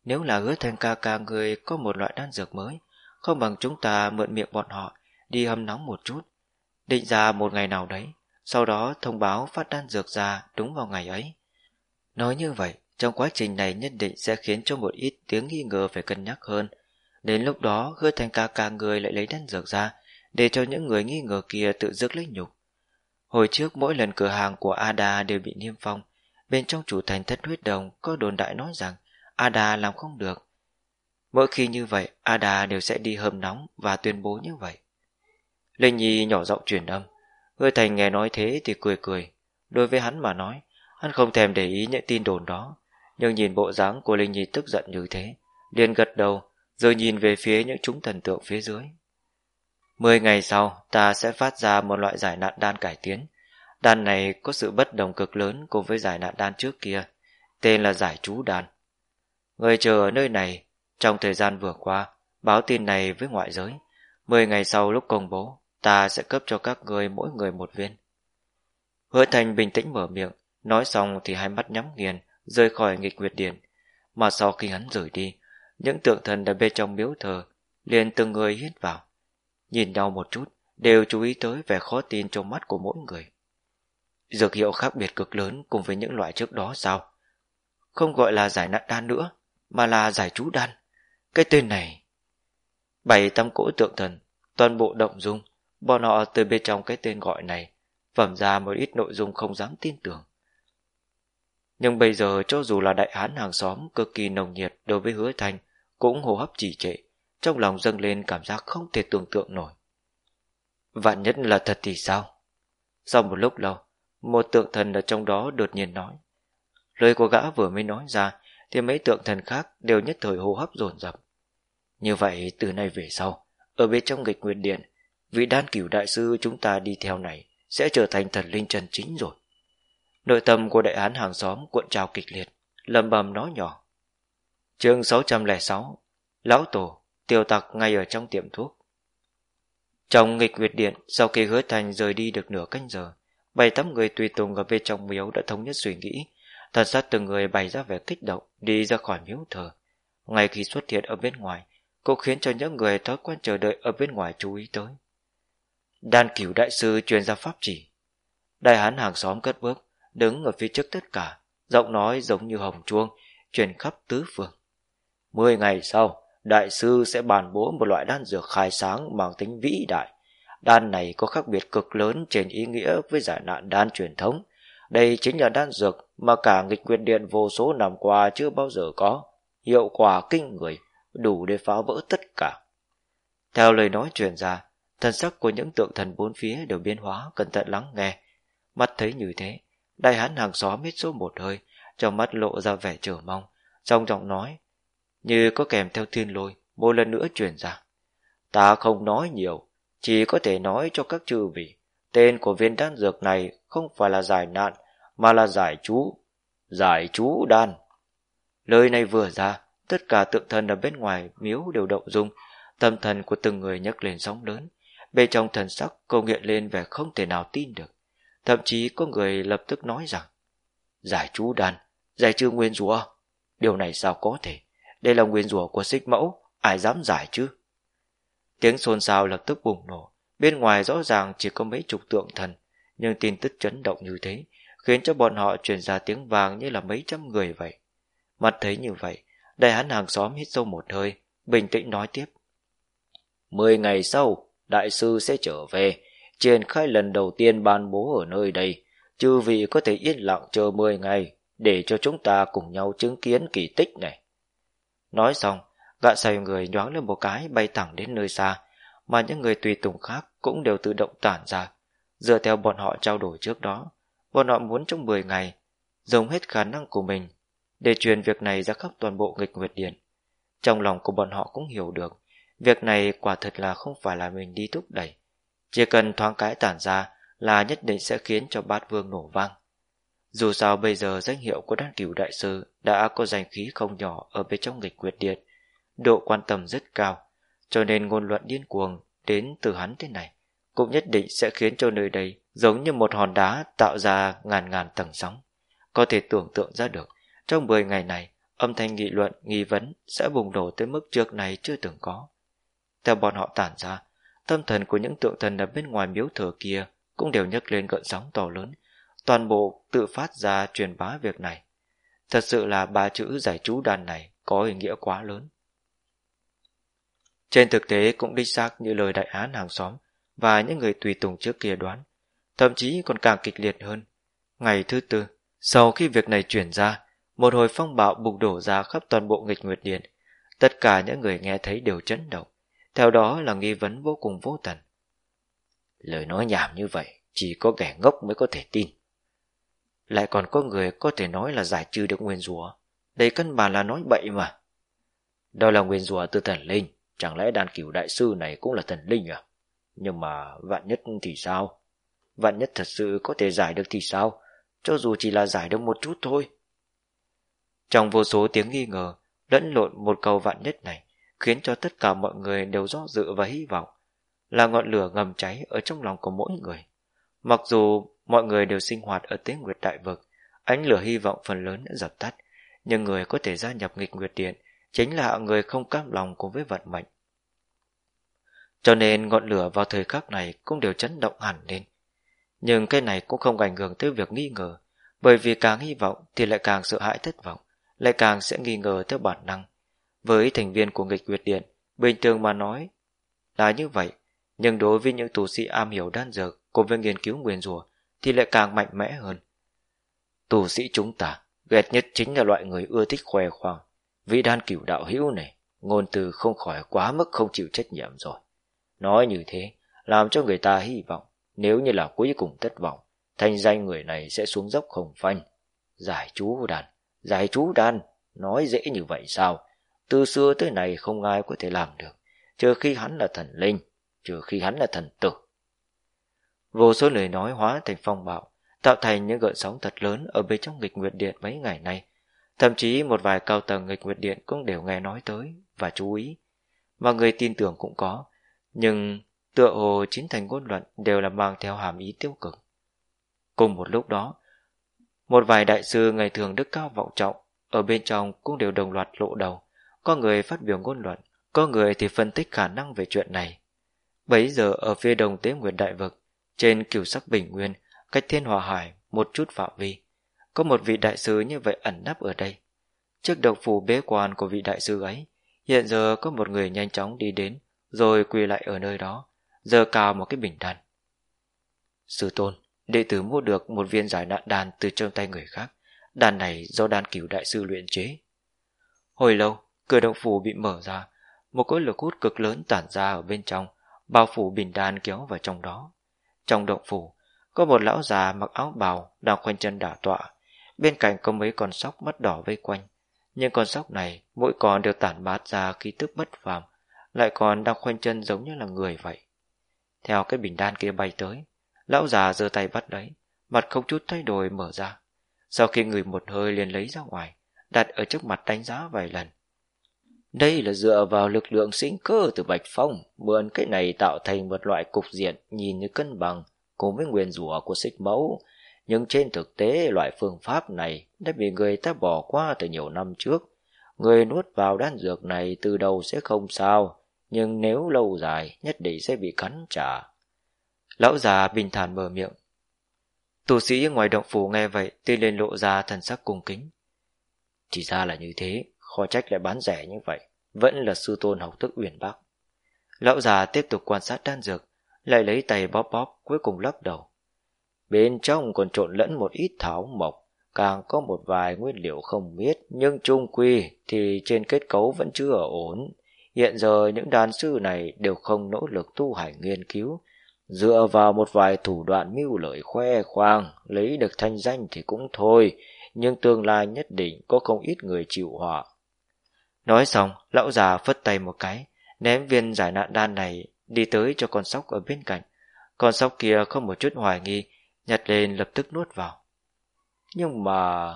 Nếu là hứa thanh ca ca người có một loại đan dược mới, Không bằng chúng ta mượn miệng bọn họ, Đi hâm nóng một chút. Định ra một ngày nào đấy, Sau đó thông báo phát đan dược ra đúng vào ngày ấy. Nói như vậy, Trong quá trình này nhất định sẽ khiến cho một ít tiếng nghi ngờ phải cân nhắc hơn. Đến lúc đó, hứa thanh ca ca người lại lấy đan dược ra, Để cho những người nghi ngờ kia tự dứt lấy nhục. Hồi trước mỗi lần cửa hàng của Ada đều bị niêm phong Bên trong chủ thành thất huyết đồng có đồn đại nói rằng Ada làm không được Mỗi khi như vậy Ada đều sẽ đi hầm nóng và tuyên bố như vậy Linh Nhi nhỏ giọng truyền âm. người Thành nghe nói thế thì cười cười. Đối với hắn mà nói, hắn không thèm để ý những tin đồn đó. Nhưng nhìn bộ dáng của Linh Nhi tức giận như thế, liền gật đầu, rồi nhìn về phía những chúng thần tượng phía dưới. Mười ngày sau, ta sẽ phát ra một loại giải nạn đan cải tiến. Đan này có sự bất đồng cực lớn cùng với giải nạn đan trước kia, tên là giải chú đan. Người chờ ở nơi này, trong thời gian vừa qua, báo tin này với ngoại giới. Mười ngày sau lúc công bố, ta sẽ cấp cho các người mỗi người một viên. Hứa thành bình tĩnh mở miệng, nói xong thì hai mắt nhắm nghiền, rời khỏi nghịch nguyệt điển. Mà sau khi hắn rời đi, những tượng thần ở bên trong miếu thờ liền từng người hít vào. Nhìn nhau một chút, đều chú ý tới vẻ khó tin trong mắt của mỗi người. Dược hiệu khác biệt cực lớn cùng với những loại trước đó sao? Không gọi là giải nạn đan nữa, mà là giải chú đan. Cái tên này... Bảy tâm cỗ tượng thần, toàn bộ động dung, Bọn họ từ bên trong cái tên gọi này phẩm ra một ít nội dung không dám tin tưởng. Nhưng bây giờ cho dù là đại hán hàng xóm cực kỳ nồng nhiệt đối với hứa thanh cũng hô hấp trì trệ, trong lòng dâng lên cảm giác không thể tưởng tượng nổi. Vạn nhất là thật thì sao? Sau một lúc lâu, một tượng thần ở trong đó đột nhiên nói. Lời của gã vừa mới nói ra thì mấy tượng thần khác đều nhất thời hô hấp dồn dập. Như vậy từ nay về sau, ở bên trong nghịch nguyên điện, vị đan cửu đại sư chúng ta đi theo này sẽ trở thành thần linh chân chính rồi. Nội tâm của đại án hàng xóm cuộn trào kịch liệt, lầm bầm nói nhỏ. chương 606 Lão Tổ, tiêu tặc ngay ở trong tiệm thuốc. Trong nghịch nguyệt điện, sau khi hứa thành rời đi được nửa canh giờ, bảy tám người tùy tùng ở bên trong miếu đã thống nhất suy nghĩ, thật sát từng người bày ra vẻ kích động, đi ra khỏi miếu thờ. Ngay khi xuất hiện ở bên ngoài, cũng khiến cho những người thói quen chờ đợi ở bên ngoài chú ý tới. Đan cửu đại sư truyền ra pháp chỉ. Đại hán hàng xóm cất bước, đứng ở phía trước tất cả, giọng nói giống như hồng chuông, truyền khắp tứ phương. Mười ngày sau, đại sư sẽ bàn bố một loại đan dược khai sáng mang tính vĩ đại. Đan này có khác biệt cực lớn trên ý nghĩa với giải nạn đan truyền thống. Đây chính là đan dược mà cả nghịch quyền điện vô số năm qua chưa bao giờ có. Hiệu quả kinh người, đủ để phá vỡ tất cả. Theo lời nói truyền ra, thần sắc của những tượng thần bốn phía đều biến hóa cẩn thận lắng nghe. Mắt thấy như thế, đại hán hàng xóm hít số một hơi, trong mắt lộ ra vẻ chờ mong, trong giọng nói như có kèm theo thiên lôi, một lần nữa truyền ra. Ta không nói nhiều, chỉ có thể nói cho các chư vị, tên của viên đan dược này không phải là giải nạn, mà là giải chú. Giải chú đan. Lời này vừa ra, tất cả tượng thần ở bên ngoài miếu đều động dung, tâm thần của từng người nhấc lên sóng lớn. Bên trong thần sắc câu nghiện lên vẻ không thể nào tin được. Thậm chí có người lập tức nói rằng, giải chú đan, giải trừ nguyên rùa. Điều này sao có thể? Đây là nguyên rủa của xích mẫu, ai dám giải chứ? Tiếng xôn xao lập tức bùng nổ, bên ngoài rõ ràng chỉ có mấy chục tượng thần, nhưng tin tức chấn động như thế, khiến cho bọn họ truyền ra tiếng vàng như là mấy trăm người vậy. Mặt thấy như vậy, đại hán hàng xóm hít sâu một hơi, bình tĩnh nói tiếp. Mười ngày sau, đại sư sẽ trở về, triển khai lần đầu tiên ban bố ở nơi đây, chư vị có thể yên lặng chờ mười ngày, để cho chúng ta cùng nhau chứng kiến kỳ tích này. Nói xong, gã xoay người nhoáng lên một cái bay thẳng đến nơi xa, mà những người tùy tùng khác cũng đều tự động tản ra. Dựa theo bọn họ trao đổi trước đó, bọn họ muốn trong 10 ngày dùng hết khả năng của mình để truyền việc này ra khắp toàn bộ nghịch nguyệt điện. Trong lòng của bọn họ cũng hiểu được, việc này quả thật là không phải là mình đi thúc đẩy. Chỉ cần thoáng cái tản ra là nhất định sẽ khiến cho bát vương nổ vang. Dù sao bây giờ danh hiệu của đan cửu đại sư đã có danh khí không nhỏ ở bên trong nghịch quyệt điện, độ quan tâm rất cao, cho nên ngôn luận điên cuồng đến từ hắn thế này cũng nhất định sẽ khiến cho nơi đây giống như một hòn đá tạo ra ngàn ngàn tầng sóng. Có thể tưởng tượng ra được, trong 10 ngày này, âm thanh nghị luận, nghi vấn sẽ bùng nổ tới mức trước này chưa từng có. Theo bọn họ tản ra, tâm thần của những tượng thần ở bên ngoài miếu thờ kia cũng đều nhấc lên gợn sóng to lớn, toàn bộ tự phát ra truyền bá việc này. Thật sự là ba chữ giải chú đàn này có ý nghĩa quá lớn. Trên thực tế cũng đích xác như lời đại án hàng xóm và những người tùy tùng trước kia đoán, thậm chí còn càng kịch liệt hơn. Ngày thứ tư, sau khi việc này chuyển ra, một hồi phong bạo bùng đổ ra khắp toàn bộ nghịch nguyệt điện. Tất cả những người nghe thấy đều chấn động. Theo đó là nghi vấn vô cùng vô tận. Lời nói nhảm như vậy, chỉ có kẻ ngốc mới có thể tin. Lại còn có người có thể nói là giải trừ được nguyên rủa Đây căn bản là nói bậy mà Đó là nguyên rủa từ thần linh Chẳng lẽ đàn cửu đại sư này cũng là thần linh à? Nhưng mà vạn nhất thì sao? Vạn nhất thật sự có thể giải được thì sao? Cho dù chỉ là giải được một chút thôi. Trong vô số tiếng nghi ngờ Lẫn lộn một câu vạn nhất này Khiến cho tất cả mọi người đều do dự và hy vọng Là ngọn lửa ngầm cháy ở trong lòng của mỗi người. Mặc dù Mọi người đều sinh hoạt ở tế nguyệt đại vực, ánh lửa hy vọng phần lớn đã dập tắt, nhưng người có thể gia nhập nghịch nguyệt điện chính là người không cam lòng cùng với vận mệnh. Cho nên ngọn lửa vào thời khắc này cũng đều chấn động hẳn lên. Nhưng cái này cũng không ảnh hưởng tới việc nghi ngờ, bởi vì càng hy vọng thì lại càng sợ hãi thất vọng, lại càng sẽ nghi ngờ theo bản năng. Với thành viên của nghịch quyệt điện, bình thường mà nói là như vậy, nhưng đối với những tù sĩ am hiểu đan dược cùng với nghiên cứu nguyên rùa thì lại càng mạnh mẽ hơn. Tù sĩ chúng ta ghét nhất chính là loại người ưa thích khoe khoang. Vị đan cửu đạo hữu này, ngôn từ không khỏi quá mức không chịu trách nhiệm rồi. Nói như thế, làm cho người ta hy vọng, nếu như là cuối cùng thất vọng, thanh danh người này sẽ xuống dốc không phanh. Giải chú đàn, giải chú đàn, nói dễ như vậy sao? Từ xưa tới nay không ai có thể làm được. trừ khi hắn là thần linh, trừ khi hắn là thần tử. Vô số lời nói hóa thành phong bạo, tạo thành những gợn sóng thật lớn ở bên trong nghịch nguyệt điện mấy ngày nay. Thậm chí một vài cao tầng nghịch nguyệt điện cũng đều nghe nói tới và chú ý. Mà người tin tưởng cũng có, nhưng tựa hồ chính thành ngôn luận đều là mang theo hàm ý tiêu cực. Cùng một lúc đó, một vài đại sư ngày thường đức cao vọng trọng ở bên trong cũng đều đồng loạt lộ đầu. Có người phát biểu ngôn luận, có người thì phân tích khả năng về chuyện này. Bấy giờ ở phía đông tế nguyệt đại vực, trên cửu sắc bình nguyên, cách thiên hòa hải một chút phạm vi, có một vị đại sư như vậy ẩn nấp ở đây. Trước độc phủ bế quan của vị đại sư ấy, hiện giờ có một người nhanh chóng đi đến, rồi quỳ lại ở nơi đó, giờ cao một cái bình đàn. Sư tôn, đệ tử mua được một viên giải nạn đàn từ trong tay người khác. Đàn này do đàn cửu đại sư luyện chế. Hồi lâu, cửa động phủ bị mở ra, một cỗ lực hút cực lớn tản ra ở bên trong, bao phủ bình đàn kéo vào trong đó. Trong động phủ, có một lão già mặc áo bào đang khoanh chân đả tọa, bên cạnh có mấy con sóc mắt đỏ vây quanh. Nhưng con sóc này, mỗi con đều tản mát ra khí tức bất phàm, lại còn đang khoanh chân giống như là người vậy. Theo cái bình đan kia bay tới, lão già giơ tay bắt lấy, mặt không chút thay đổi mở ra. Sau khi người một hơi liền lấy ra ngoài, đặt ở trước mặt đánh giá vài lần. Đây là dựa vào lực lượng sinh cơ từ Bạch Phong, mượn cái này tạo thành một loại cục diện nhìn như cân bằng cùng với nguyên rủa của xích mẫu. Nhưng trên thực tế loại phương pháp này đã bị người ta bỏ qua từ nhiều năm trước. Người nuốt vào đan dược này từ đầu sẽ không sao, nhưng nếu lâu dài nhất định sẽ bị cắn trả. Lão già bình thản mở miệng. Tù sĩ ngoài động phủ nghe vậy tuy lên lộ ra thần sắc cung kính. Chỉ ra là như thế, khó trách lại bán rẻ như vậy, vẫn là sư tôn học thức uyển bác. Lão già tiếp tục quan sát đan dược, lại lấy tay bóp bóp, cuối cùng lắc đầu. Bên trong còn trộn lẫn một ít thảo mộc, càng có một vài nguyên liệu không biết, nhưng chung quy thì trên kết cấu vẫn chưa ổn. Hiện giờ những đàn sư này đều không nỗ lực tu hành nghiên cứu, dựa vào một vài thủ đoạn mưu lợi khoe khoang, lấy được thanh danh thì cũng thôi, nhưng tương lai nhất định có không ít người chịu họa. Nói xong, lão già phất tay một cái, ném viên giải nạn đan này đi tới cho con sóc ở bên cạnh. Con sóc kia không một chút hoài nghi, nhặt lên lập tức nuốt vào. Nhưng mà...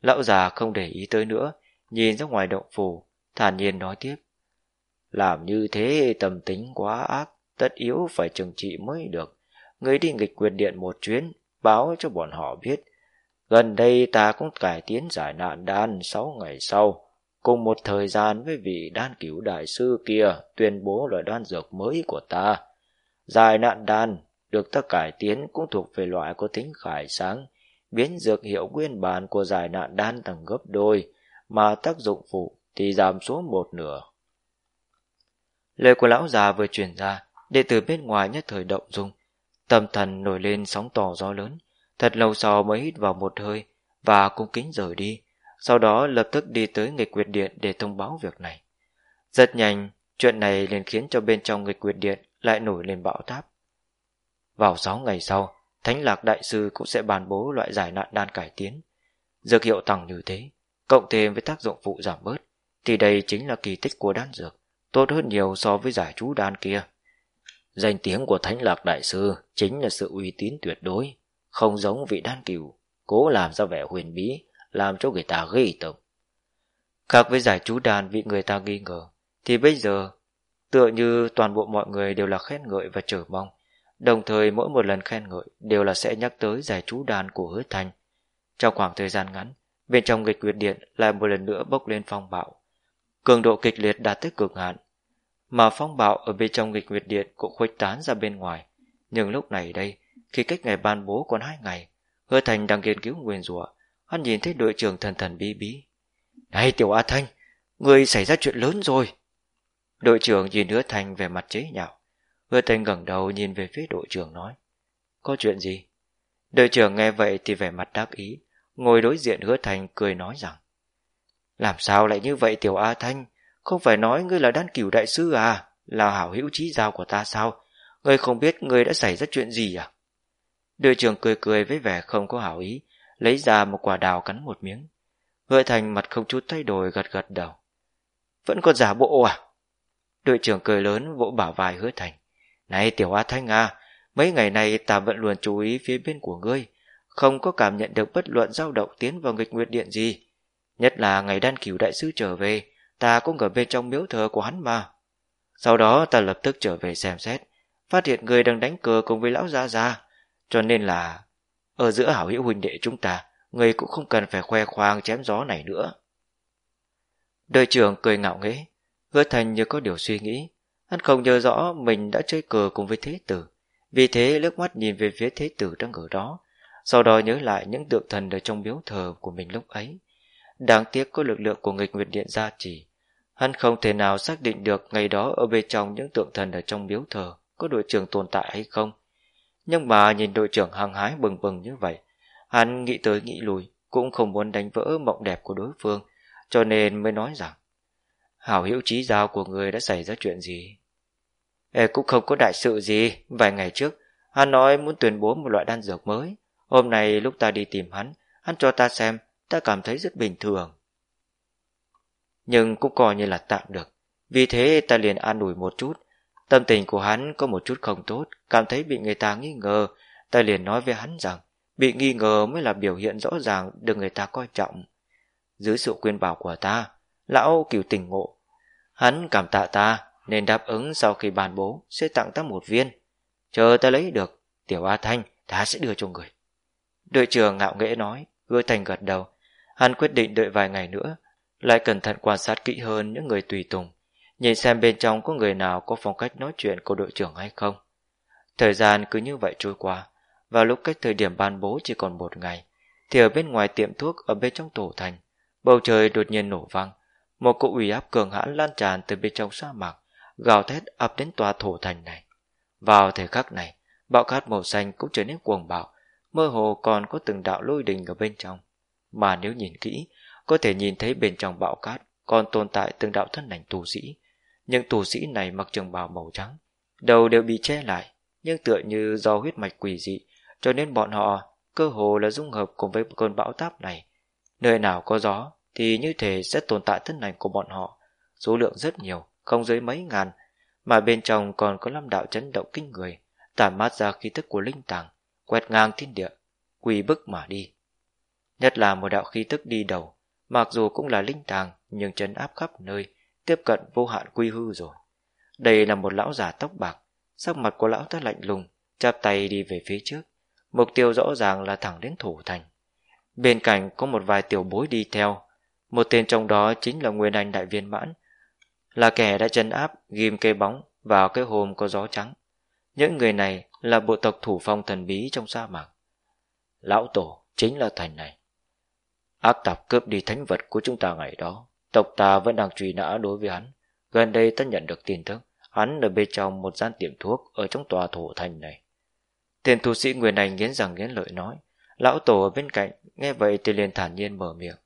Lão già không để ý tới nữa, nhìn ra ngoài động phủ, thản nhiên nói tiếp. Làm như thế tầm tính quá ác, tất yếu phải trừng trị mới được. Người đi nghịch quyền điện một chuyến, báo cho bọn họ biết. Gần đây ta cũng cải tiến giải nạn đan sáu ngày sau, cùng một thời gian với vị đan cứu đại sư kia tuyên bố loại đan dược mới của ta. Giải nạn đan được ta cải tiến cũng thuộc về loại có tính khải sáng, biến dược hiệu nguyên bản của giải nạn đan tăng gấp đôi, mà tác dụng phụ thì giảm xuống một nửa. Lời của lão già vừa truyền ra, đệ tử bên ngoài nhất thời động dung, tâm thần nổi lên sóng to gió lớn, thật lâu sau mới hít vào một hơi và cung kính rời đi, sau đó lập tức đi tới nghịch quyệt điện để thông báo việc này. Rất nhanh, chuyện này liền khiến cho bên trong nghịch quyệt điện lại nổi lên bão táp. Vào 6 ngày sau, Thánh Lạc Đại Sư cũng sẽ bàn bố loại giải nạn đan cải tiến. Dược hiệu tăng như thế, cộng thêm với tác dụng phụ giảm bớt, thì đây chính là kỳ tích của đan dược, tốt hơn nhiều so với giải chú đan kia. Danh tiếng của Thánh Lạc Đại Sư chính là sự uy tín tuyệt đối, không giống vị đan cửu, cố làm ra vẻ huyền bí, làm cho người ta ghi tởm. Khác với giải chú đàn vị người ta nghi ngờ, thì bây giờ tựa như toàn bộ mọi người đều là khen ngợi và chờ mong, đồng thời mỗi một lần khen ngợi đều là sẽ nhắc tới giải chú đàn của hứa thành. Trong khoảng thời gian ngắn, bên trong nghịch quyệt điện lại một lần nữa bốc lên phong bạo. Cường độ kịch liệt đạt tới cực hạn, mà phong bạo ở bên trong nghịch nguyệt điện cũng khuếch tán ra bên ngoài. Nhưng lúc này đây, khi cách ngày ban bố còn hai ngày, hứa thành đang nghiên cứu nguyên rủa hắn nhìn thấy đội trưởng thần thần bí bí. Này tiểu A Thanh, người xảy ra chuyện lớn rồi. Đội trưởng nhìn hứa thành về mặt chế nhạo. Hứa thành ngẩng đầu nhìn về phía đội trưởng nói. Có chuyện gì? Đội trưởng nghe vậy thì vẻ mặt đắc ý, ngồi đối diện hứa thành cười nói rằng. Làm sao lại như vậy tiểu A Thanh? Không phải nói ngươi là đan cửu đại sư à? Là hảo hữu trí giao của ta sao? Ngươi không biết ngươi đã xảy ra chuyện gì à? Đội trưởng cười cười với vẻ không có hảo ý, lấy ra một quả đào cắn một miếng. Hứa thành mặt không chút thay đổi gật gật đầu. Vẫn còn giả bộ à? Đội trưởng cười lớn vỗ bả vai hứa thành. Này tiểu A Thanh à, mấy ngày nay ta vẫn luôn chú ý phía bên của ngươi, không có cảm nhận được bất luận dao động tiến vào nghịch nguyệt điện gì. Nhất là ngày đan cửu đại sư trở về, ta cũng ở bên trong miếu thờ của hắn mà. Sau đó ta lập tức trở về xem xét, phát hiện người đang đánh cờ cùng với lão gia gia, cho nên là ở giữa hảo hữu huynh đệ chúng ta, người cũng không cần phải khoe khoang chém gió này nữa. Đội trưởng cười ngạo nghễ, hứa thành như có điều suy nghĩ, hắn không nhớ rõ mình đã chơi cờ cùng với thế tử, vì thế lướt mắt nhìn về phía thế tử đang ở đó, sau đó nhớ lại những tượng thần ở trong miếu thờ của mình lúc ấy. Đáng tiếc có lực lượng của nghịch nguyệt điện gia trì, hắn không thể nào xác định được ngày đó ở bên trong những tượng thần ở trong miếu thờ có đội trưởng tồn tại hay không. Nhưng mà nhìn đội trưởng hàng hái bừng bừng như vậy, hắn nghĩ tới nghĩ lùi, cũng không muốn đánh vỡ mộng đẹp của đối phương, cho nên mới nói rằng Hảo hữu trí giao của người đã xảy ra chuyện gì? Ê, cũng không có đại sự gì, vài ngày trước, hắn nói muốn tuyên bố một loại đan dược mới. Hôm nay lúc ta đi tìm hắn, hắn cho ta xem, ta cảm thấy rất bình thường. Nhưng cũng coi như là tạm được. Vì thế ta liền an ủi một chút, Tâm tình của hắn có một chút không tốt, cảm thấy bị người ta nghi ngờ, ta liền nói với hắn rằng, bị nghi ngờ mới là biểu hiện rõ ràng được người ta coi trọng. Dưới sự khuyên bảo của ta, lão cửu tình ngộ. Hắn cảm tạ ta, nên đáp ứng sau khi bàn bố sẽ tặng ta một viên. Chờ ta lấy được, tiểu A Thanh, ta sẽ đưa cho người. Đội trưởng ngạo nghễ nói, hứa thành gật đầu. Hắn quyết định đợi vài ngày nữa, lại cẩn thận quan sát kỹ hơn những người tùy tùng nhìn xem bên trong có người nào có phong cách nói chuyện của đội trưởng hay không. Thời gian cứ như vậy trôi qua, vào lúc cách thời điểm ban bố chỉ còn một ngày, thì ở bên ngoài tiệm thuốc ở bên trong tổ thành, bầu trời đột nhiên nổ vang, một cỗ ủy áp cường hãn lan tràn từ bên trong sa mạc, gào thét ập đến tòa thổ thành này. Vào thời khắc này, bão cát màu xanh cũng trở nên cuồng bạo, mơ hồ còn có từng đạo lôi đình ở bên trong. Mà nếu nhìn kỹ, có thể nhìn thấy bên trong bão cát còn tồn tại từng đạo thân ảnh tù sĩ, những tù sĩ này mặc trường bào màu trắng, đầu đều bị che lại, nhưng tựa như do huyết mạch quỷ dị, cho nên bọn họ cơ hồ là dung hợp cùng với cơn bão táp này. Nơi nào có gió thì như thể sẽ tồn tại thân ảnh của bọn họ, số lượng rất nhiều, không dưới mấy ngàn, mà bên trong còn có năm đạo chấn động kinh người, tản mát ra khí tức của linh tàng, quét ngang thiên địa, quỳ bức mà đi. Nhất là một đạo khí tức đi đầu, mặc dù cũng là linh tàng nhưng chấn áp khắp nơi, tiếp cận vô hạn quy hư rồi. Đây là một lão già tóc bạc, sắc mặt của lão ta lạnh lùng, chắp tay đi về phía trước. Mục tiêu rõ ràng là thẳng đến thủ thành. Bên cạnh có một vài tiểu bối đi theo. Một tên trong đó chính là Nguyên Anh Đại Viên Mãn, là kẻ đã chân áp ghim cây bóng vào cái hôm có gió trắng. Những người này là bộ tộc thủ phong thần bí trong sa mạc. Lão Tổ chính là thành này. Ác tạp cướp đi thánh vật của chúng ta ngày đó. Tộc ta vẫn đang truy nã đối với hắn. Gần đây ta nhận được tin tức, hắn ở bên trong một gian tiệm thuốc ở trong tòa thổ thành này. Tiền tu sĩ người này nghiến rằng nghiến lợi nói. Lão tổ ở bên cạnh, nghe vậy thì liền thản nhiên mở miệng.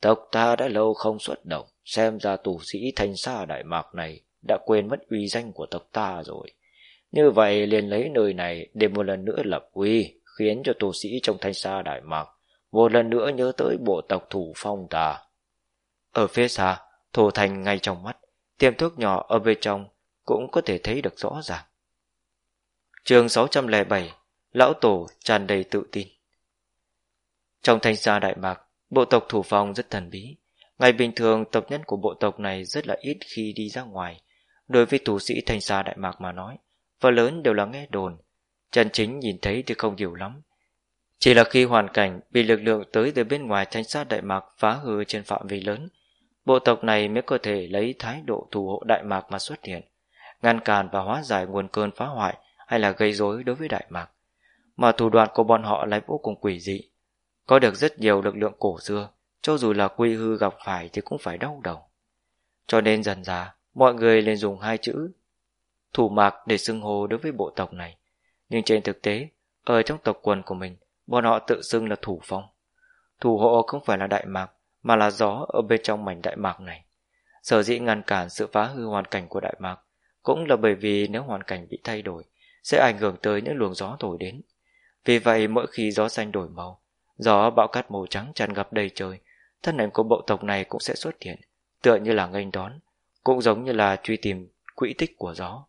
Tộc ta đã lâu không xuất động, xem ra tù sĩ thành xa Đại Mạc này đã quên mất uy danh của tộc ta rồi. Như vậy liền lấy nơi này để một lần nữa lập uy, khiến cho tù sĩ trong thanh xa Đại Mạc một lần nữa nhớ tới bộ tộc thủ phong ta. Ở phía xa, thổ thành ngay trong mắt, tiềm thuốc nhỏ ở bên trong cũng có thể thấy được rõ ràng. Trường 607, Lão Tổ tràn đầy tự tin. Trong thanh xa Đại Mạc, bộ tộc thủ phong rất thần bí. Ngày bình thường, tộc nhân của bộ tộc này rất là ít khi đi ra ngoài. Đối với tù sĩ thanh xa Đại Mạc mà nói, phần lớn đều là nghe đồn. Chân chính nhìn thấy thì không nhiều lắm. Chỉ là khi hoàn cảnh bị lực lượng tới từ bên ngoài thanh sát Đại Mạc phá hư trên phạm vi lớn, bộ tộc này mới có thể lấy thái độ thù hộ Đại Mạc mà xuất hiện, ngăn cản và hóa giải nguồn cơn phá hoại hay là gây rối đối với Đại Mạc. Mà thủ đoạn của bọn họ lại vô cùng quỷ dị, có được rất nhiều lực lượng cổ xưa, cho dù là quy hư gặp phải thì cũng phải đau đầu. Cho nên dần dà mọi người lên dùng hai chữ thủ mạc để xưng hô đối với bộ tộc này. Nhưng trên thực tế, ở trong tộc quần của mình, bọn họ tự xưng là thủ phong. Thủ hộ không phải là đại mạc, mà là gió ở bên trong mảnh đại mạc này. Sở dĩ ngăn cản sự phá hư hoàn cảnh của đại mạc cũng là bởi vì nếu hoàn cảnh bị thay đổi sẽ ảnh hưởng tới những luồng gió thổi đến. Vì vậy mỗi khi gió xanh đổi màu, gió bão cát màu trắng tràn ngập đầy trời, thân ảnh của bộ tộc này cũng sẽ xuất hiện, tựa như là nghênh đón, cũng giống như là truy tìm quỹ tích của gió.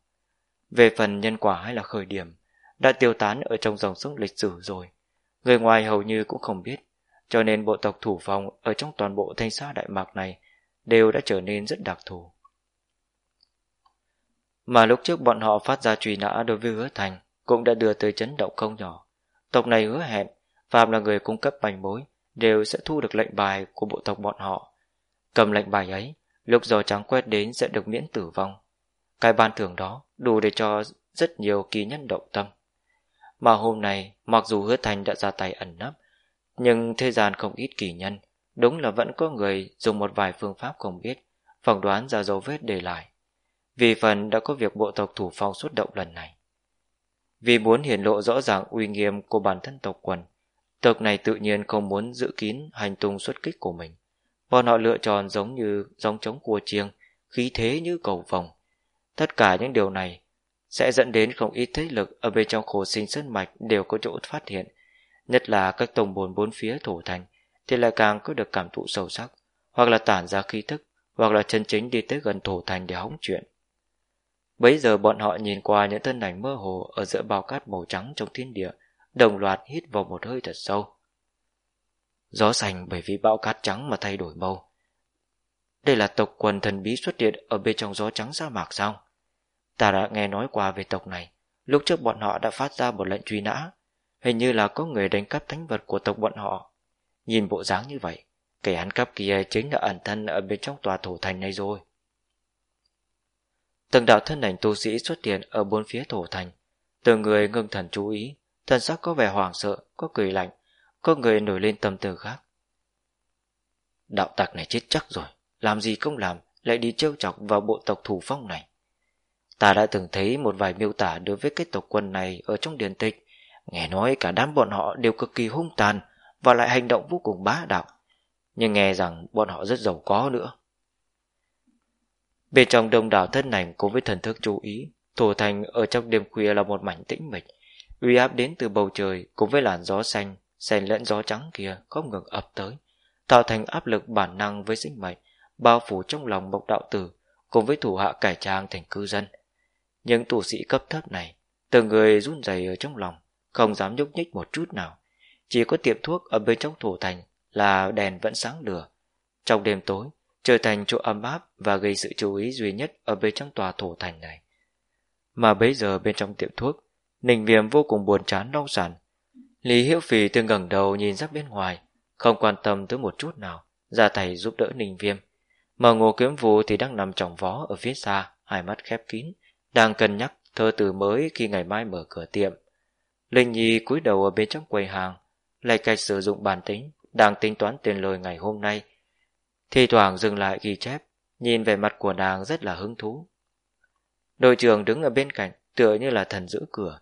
Về phần nhân quả hay là khởi điểm, đã tiêu tán ở trong dòng sông lịch sử rồi. Người ngoài hầu như cũng không biết, cho nên bộ tộc thủ phòng ở trong toàn bộ thanh xa Đại Mạc này đều đã trở nên rất đặc thù. Mà lúc trước bọn họ phát ra truy nã đối với hứa thành cũng đã đưa tới chấn động không nhỏ. Tộc này hứa hẹn, Phạm là người cung cấp manh mối, đều sẽ thu được lệnh bài của bộ tộc bọn họ. Cầm lệnh bài ấy, lúc gió trắng quét đến sẽ được miễn tử vong. Cái ban thưởng đó đủ để cho rất nhiều kỳ nhân động tâm. Mà hôm nay, mặc dù hứa thành đã ra tay ẩn nấp, nhưng thế gian không ít kỳ nhân, đúng là vẫn có người dùng một vài phương pháp không biết, phỏng đoán ra dấu vết để lại. Vì phần đã có việc bộ tộc thủ phong xuất động lần này. Vì muốn hiển lộ rõ ràng uy nghiêm của bản thân tộc quần, tộc này tự nhiên không muốn giữ kín hành tung xuất kích của mình. Bọn họ lựa chọn giống như giống trống cua chiêng, khí thế như cầu vòng. Tất cả những điều này sẽ dẫn đến không ít thế lực ở bên trong khổ sinh sơn mạch đều có chỗ phát hiện. Nhất là các tổng bồn bốn phía thổ thành thì lại càng có được cảm thụ sâu sắc, hoặc là tản ra khí thức, hoặc là chân chính đi tới gần thổ thành để hóng chuyện. Bấy giờ bọn họ nhìn qua những thân ảnh mơ hồ ở giữa bao cát màu trắng trong thiên địa, đồng loạt hít vào một hơi thật sâu. Gió xanh bởi vì bão cát trắng mà thay đổi màu. Đây là tộc quần thần bí xuất hiện ở bên trong gió trắng sa mạc sao? Ta đã nghe nói qua về tộc này, lúc trước bọn họ đã phát ra một lệnh truy nã. Hình như là có người đánh cắp thánh vật của tộc bọn họ. Nhìn bộ dáng như vậy, kẻ ăn cắp kia chính là ẩn thân ở bên trong tòa thổ thành này rồi. Từng đạo thân ảnh tu sĩ xuất hiện ở bốn phía thổ thành. Từng người ngưng thần chú ý, thần sắc có vẻ hoảng sợ, có cười lạnh, có người nổi lên tâm tư khác. Đạo tặc này chết chắc rồi, làm gì không làm, lại đi trêu chọc vào bộ tộc thủ phong này. Ta đã từng thấy một vài miêu tả đối với cái tộc quân này ở trong điển tịch, nghe nói cả đám bọn họ đều cực kỳ hung tàn và lại hành động vô cùng bá đạo, nhưng nghe rằng bọn họ rất giàu có nữa. Bên trong đông đảo thân ảnh cùng với thần thức chú ý, thổ thành ở trong đêm khuya là một mảnh tĩnh mịch. Uy áp đến từ bầu trời cùng với làn gió xanh, xen lẫn gió trắng kia không ngừng ập tới, tạo thành áp lực bản năng với sinh mệnh, bao phủ trong lòng mộc đạo tử cùng với thủ hạ cải trang thành cư dân. Những tù sĩ cấp thấp này, từng người run rẩy ở trong lòng, không dám nhúc nhích một chút nào. Chỉ có tiệm thuốc ở bên trong thủ thành là đèn vẫn sáng lửa. Trong đêm tối, trở thành chỗ ấm áp và gây sự chú ý duy nhất ở bên trong tòa thổ thành này. Mà bây giờ bên trong tiệm thuốc, Ninh Viêm vô cùng buồn chán đau sản. Lý Hiệu Phì từng ngẩng đầu nhìn ra bên ngoài, không quan tâm tới một chút nào, ra tay giúp đỡ Ninh Viêm. Mà Ngô Kiếm Vũ thì đang nằm trong vó ở phía xa, hai mắt khép kín, đang cân nhắc thơ từ mới khi ngày mai mở cửa tiệm. Linh Nhi cúi đầu ở bên trong quầy hàng, lại cách sử dụng bản tính, đang tính toán tiền lời ngày hôm nay Thi thoảng dừng lại ghi chép, nhìn về mặt của nàng rất là hứng thú. Đội trưởng đứng ở bên cạnh, tựa như là thần giữ cửa.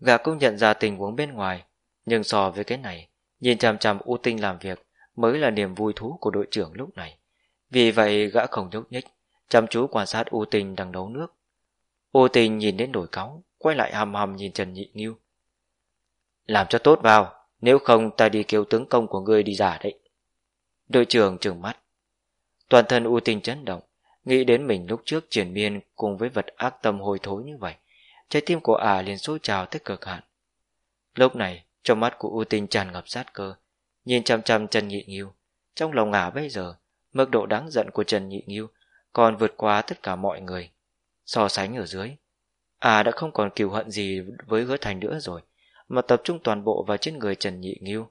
Gã cũng nhận ra tình huống bên ngoài, nhưng so với cái này, nhìn chằm chằm U Tinh làm việc mới là niềm vui thú của đội trưởng lúc này. Vì vậy gã không nhúc nhích, chăm chú quan sát U Tinh đang nấu nước. U Tinh nhìn đến đổi cáu, quay lại hầm hầm nhìn Trần Nhị Nghiêu. Làm cho tốt vào, nếu không ta đi kêu tướng công của ngươi đi giả đấy. Đội trưởng trừng mắt. Toàn thân u tinh chấn động, nghĩ đến mình lúc trước triển miên cùng với vật ác tâm hồi thối như vậy. Trái tim của ả liền sôi trào tới cực hạn. Lúc này, trong mắt của u tinh tràn ngập sát cơ, nhìn chăm chăm Trần Nhị Nghiêu. Trong lòng ả bây giờ, mức độ đáng giận của Trần Nhị Nghiêu còn vượt qua tất cả mọi người. So sánh ở dưới, ả đã không còn kiều hận gì với hứa thành nữa rồi, mà tập trung toàn bộ vào trên người Trần Nhị Nghiêu.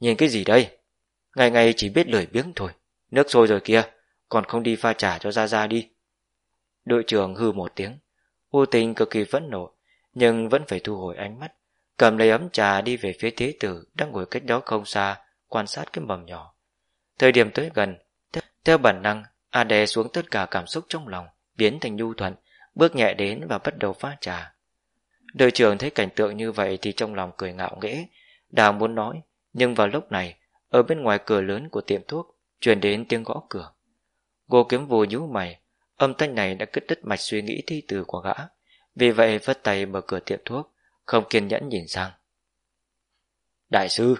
Nhìn cái gì đây? Ngày ngày chỉ biết lười biếng thôi. Nước sôi rồi kia, còn không đi pha trà cho ra ra đi. Đội trưởng hư một tiếng. U tình cực kỳ phẫn nộ, nhưng vẫn phải thu hồi ánh mắt. Cầm lấy ấm trà đi về phía thế tử đang ngồi cách đó không xa, quan sát cái mầm nhỏ. Thời điểm tới gần, theo bản năng, A đè xuống tất cả cảm xúc trong lòng, biến thành nhu thuận, bước nhẹ đến và bắt đầu pha trà. Đội trưởng thấy cảnh tượng như vậy thì trong lòng cười ngạo nghễ, đang muốn nói, nhưng vào lúc này, ở bên ngoài cửa lớn của tiệm thuốc, truyền đến tiếng gõ cửa. Ngô kiếm vù nhíu mày, âm thanh này đã cất đứt mạch suy nghĩ thi từ của gã. Vì vậy vất tay mở cửa tiệm thuốc, không kiên nhẫn nhìn sang. Đại sư!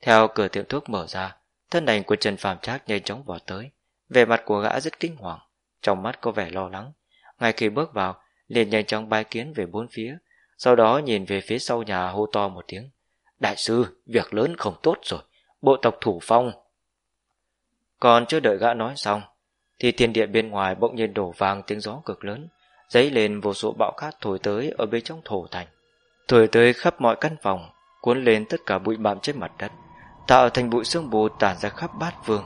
Theo cửa tiệm thuốc mở ra, thân ảnh của Trần phàm Trác nhanh chóng bỏ tới. Về mặt của gã rất kinh hoàng, trong mắt có vẻ lo lắng. Ngay khi bước vào, liền nhanh chóng bái kiến về bốn phía, sau đó nhìn về phía sau nhà hô to một tiếng. Đại sư, việc lớn không tốt rồi, bộ tộc thủ phong. Còn chưa đợi gã nói xong, thì thiên địa bên ngoài bỗng nhiên đổ vàng tiếng gió cực lớn, dấy lên vô số bão cát thổi tới ở bên trong thổ thành. Thổi tới khắp mọi căn phòng, cuốn lên tất cả bụi bặm trên mặt đất, tạo thành bụi sương mù tản ra khắp bát vương.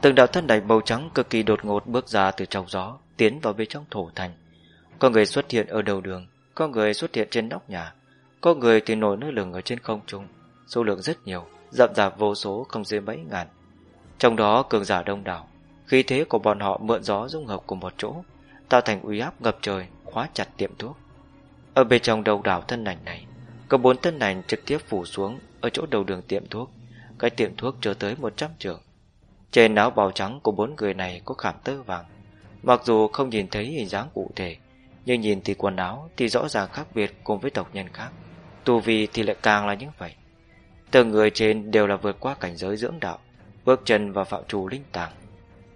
Từng đạo thân đầy màu trắng cực kỳ đột ngột bước ra từ trong gió, tiến vào bên trong thổ thành. Có người xuất hiện ở đầu đường, có người xuất hiện trên nóc nhà, có người thì nổi nơi lửng ở trên không trung, số lượng rất nhiều, rậm rạp vô số không dưới mấy ngàn. Trong đó cường giả đông đảo, khí thế của bọn họ mượn gió dung hợp cùng một chỗ, tạo thành uy áp ngập trời, khóa chặt tiệm thuốc. Ở bên trong đầu đảo thân ảnh này, có bốn thân ảnh trực tiếp phủ xuống ở chỗ đầu đường tiệm thuốc, cái tiệm thuốc chưa tới 100 trường. Trên áo bào trắng của bốn người này có khảm tơ vàng, mặc dù không nhìn thấy hình dáng cụ thể, nhưng nhìn thì quần áo thì rõ ràng khác biệt cùng với tộc nhân khác. Tu vi thì lại càng là như vậy. Từng người trên đều là vượt qua cảnh giới dưỡng đạo, bước chân vào phạm trù linh tàng.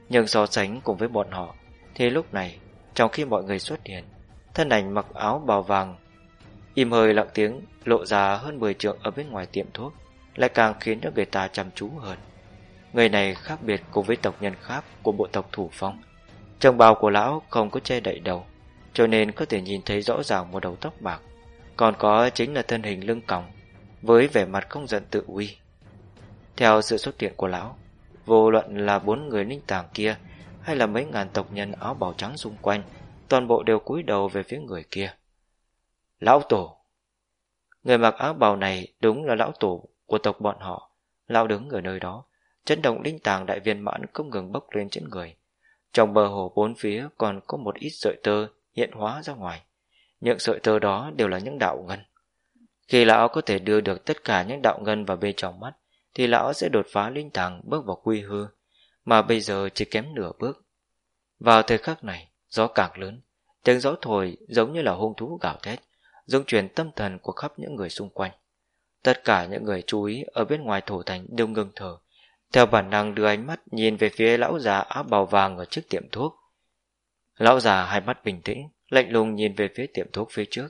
Nhưng so sánh cùng với bọn họ, thì lúc này, trong khi mọi người xuất hiện, thân ảnh mặc áo bào vàng, im hơi lặng tiếng lộ ra hơn 10 trượng ở bên ngoài tiệm thuốc, lại càng khiến cho người ta chăm chú hơn. Người này khác biệt cùng với tộc nhân khác của bộ tộc thủ phong. Trong bào của lão không có che đậy đầu, cho nên có thể nhìn thấy rõ ràng một đầu tóc bạc. Còn có chính là thân hình lưng còng, với vẻ mặt không giận tự uy. Theo sự xuất hiện của lão, vô luận là bốn người linh tàng kia hay là mấy ngàn tộc nhân áo bào trắng xung quanh, toàn bộ đều cúi đầu về phía người kia. Lão Tổ Người mặc áo bào này đúng là lão tổ của tộc bọn họ. Lão đứng ở nơi đó, chấn động linh tàng đại viên mãn không ngừng bốc lên trên người. Trong bờ hồ bốn phía còn có một ít sợi tơ hiện hóa ra ngoài. Những sợi tơ đó đều là những đạo ngân. Khi lão có thể đưa được tất cả những đạo ngân vào bên trong mắt, thì lão sẽ đột phá linh tàng bước vào quy hư, mà bây giờ chỉ kém nửa bước. Vào thời khắc này, gió càng lớn, tiếng gió thổi giống như là hung thú gào thét, dung chuyển tâm thần của khắp những người xung quanh. Tất cả những người chú ý ở bên ngoài thổ thành đều ngừng thở, theo bản năng đưa ánh mắt nhìn về phía lão già áo bào vàng ở trước tiệm thuốc. Lão già hai mắt bình tĩnh, lạnh lùng nhìn về phía tiệm thuốc phía trước.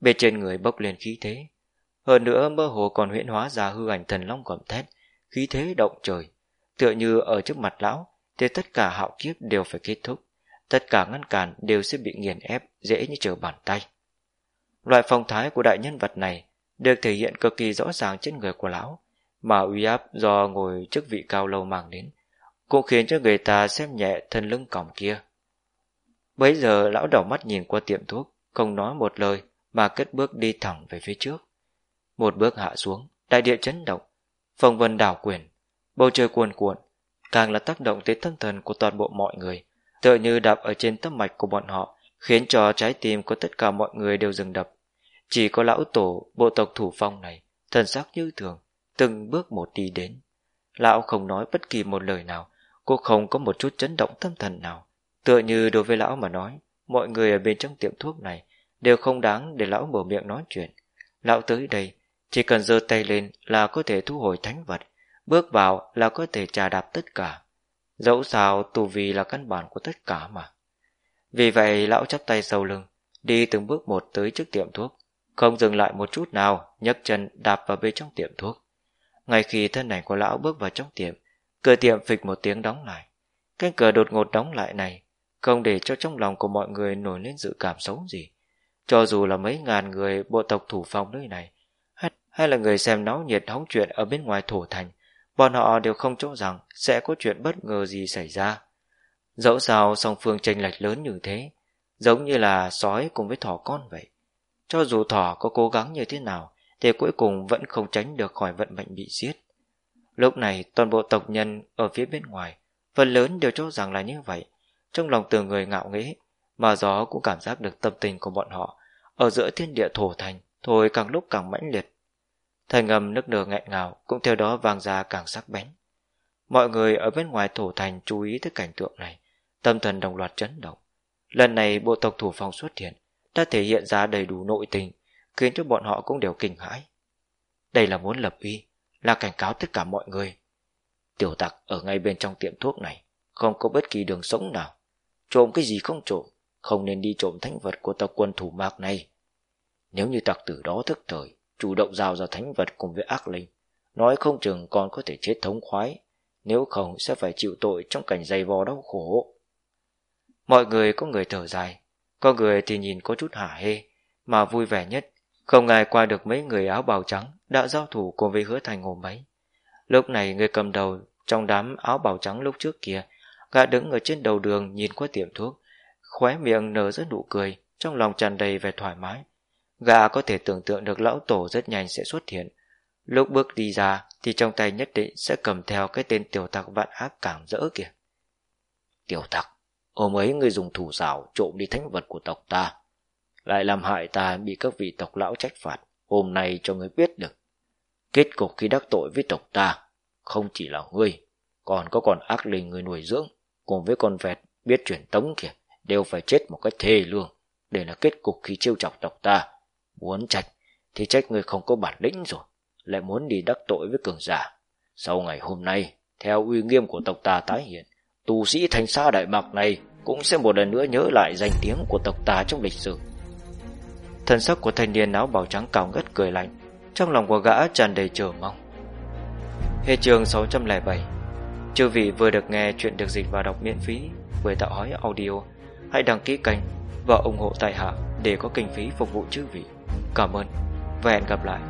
Bên trên người bốc lên khí thế. Hơn nữa mơ hồ còn huyễn hóa ra hư ảnh thần long gầm thét, khí thế động trời. Tựa như ở trước mặt lão, thì tất cả hạo kiếp đều phải kết thúc. Tất cả ngăn cản đều sẽ bị nghiền ép, dễ như trở bàn tay. Loại phong thái của đại nhân vật này được thể hiện cực kỳ rõ ràng trên người của lão, mà uy áp do ngồi chức vị cao lâu mang đến, cũng khiến cho người ta xem nhẹ thân lưng còng kia. Bấy giờ lão đảo mắt nhìn qua tiệm thuốc, không nói một lời mà kết bước đi thẳng về phía trước. Một bước hạ xuống, đại địa chấn động, phong vân đảo quyển, bầu trời cuồn cuộn, càng là tác động tới tâm thần của toàn bộ mọi người, tựa như đạp ở trên tâm mạch của bọn họ, khiến cho trái tim của tất cả mọi người đều dừng đập. Chỉ có lão tổ bộ tộc thủ phong này, thần sắc như thường, từng bước một đi đến. Lão không nói bất kỳ một lời nào, cô không có một chút chấn động tâm thần nào. Tựa như đối với lão mà nói, mọi người ở bên trong tiệm thuốc này đều không đáng để lão mở miệng nói chuyện. Lão tới đây, chỉ cần giơ tay lên là có thể thu hồi thánh vật, bước vào là có thể trà đạp tất cả. Dẫu sao tù vì là căn bản của tất cả mà. Vì vậy lão chắp tay sau lưng, đi từng bước một tới trước tiệm thuốc, không dừng lại một chút nào, nhấc chân đạp vào bên trong tiệm thuốc. Ngay khi thân ảnh của lão bước vào trong tiệm, cửa tiệm phịch một tiếng đóng lại. Cánh cửa đột ngột đóng lại này, không để cho trong lòng của mọi người nổi lên dự cảm xấu gì. Cho dù là mấy ngàn người bộ tộc thủ phong nơi này, hay, hay là người xem náo nhiệt hóng chuyện ở bên ngoài thổ thành, bọn họ đều không cho rằng sẽ có chuyện bất ngờ gì xảy ra. Dẫu sao song phương tranh lệch lớn như thế, giống như là sói cùng với thỏ con vậy. Cho dù thỏ có cố gắng như thế nào, thì cuối cùng vẫn không tránh được khỏi vận mệnh bị giết. Lúc này toàn bộ tộc nhân ở phía bên ngoài, phần lớn đều cho rằng là như vậy. Trong lòng từng người ngạo nghễ, mà gió cũng cảm giác được tâm tình của bọn họ ở giữa thiên địa thổ thành, thôi càng lúc càng mãnh liệt. Thành ngầm nước nở nghẹn ngào cũng theo đó vang ra càng sắc bén. Mọi người ở bên ngoài thổ thành chú ý tới cảnh tượng này, tâm thần đồng loạt chấn động. Lần này bộ tộc thủ phong xuất hiện, đã thể hiện ra đầy đủ nội tình, khiến cho bọn họ cũng đều kinh hãi. Đây là muốn lập uy, là cảnh cáo tất cả mọi người. Tiểu tặc ở ngay bên trong tiệm thuốc này, không có bất kỳ đường sống nào. Trộm cái gì không trộm, không nên đi trộm thánh vật của tộc quân thủ mạc này. Nếu như tặc tử đó thức thời, chủ động giao ra thánh vật cùng với ác linh, nói không chừng còn có thể chết thống khoái, nếu không sẽ phải chịu tội trong cảnh dày vò đau khổ. Mọi người có người thở dài, có người thì nhìn có chút hả hê, mà vui vẻ nhất, không ai qua được mấy người áo bào trắng đã giao thủ cùng với hứa thành hôm ấy. Lúc này người cầm đầu trong đám áo bào trắng lúc trước kia, gã đứng ở trên đầu đường nhìn qua tiệm thuốc, khóe miệng nở rất nụ cười, trong lòng tràn đầy vẻ thoải mái. Gã có thể tưởng tượng được lão tổ rất nhanh sẽ xuất hiện. Lúc bước đi ra thì trong tay nhất định sẽ cầm theo cái tên tiểu tặc vạn ác cảm rỡ kìa. Tiểu tặc, hôm ấy người dùng thủ xảo trộm đi thánh vật của tộc ta, lại làm hại ta bị các vị tộc lão trách phạt, hôm nay cho người biết được. Kết cục khi đắc tội với tộc ta, không chỉ là ngươi, còn có còn ác linh người nuôi dưỡng, cùng với con vẹt biết chuyển tống kìa, đều phải chết một cách thê lương. Để là kết cục khi trêu chọc tộc ta. Muốn trách, thì trách người không có bản lĩnh rồi, lại muốn đi đắc tội với cường giả. Sau ngày hôm nay, theo uy nghiêm của tộc ta tái hiện, tu sĩ thành xa đại mạc này cũng sẽ một lần nữa nhớ lại danh tiếng của tộc ta trong lịch sử. Thần sắc của thanh niên áo bào trắng cao ngất cười lạnh, trong lòng của gã tràn đầy chờ mong. Hệ trường 607 Chư vị vừa được nghe chuyện được dịch và đọc miễn phí với tạo hói audio. Hãy đăng ký kênh và ủng hộ tài hạ để có kinh phí phục vụ chư vị. Cảm ơn và hẹn gặp lại.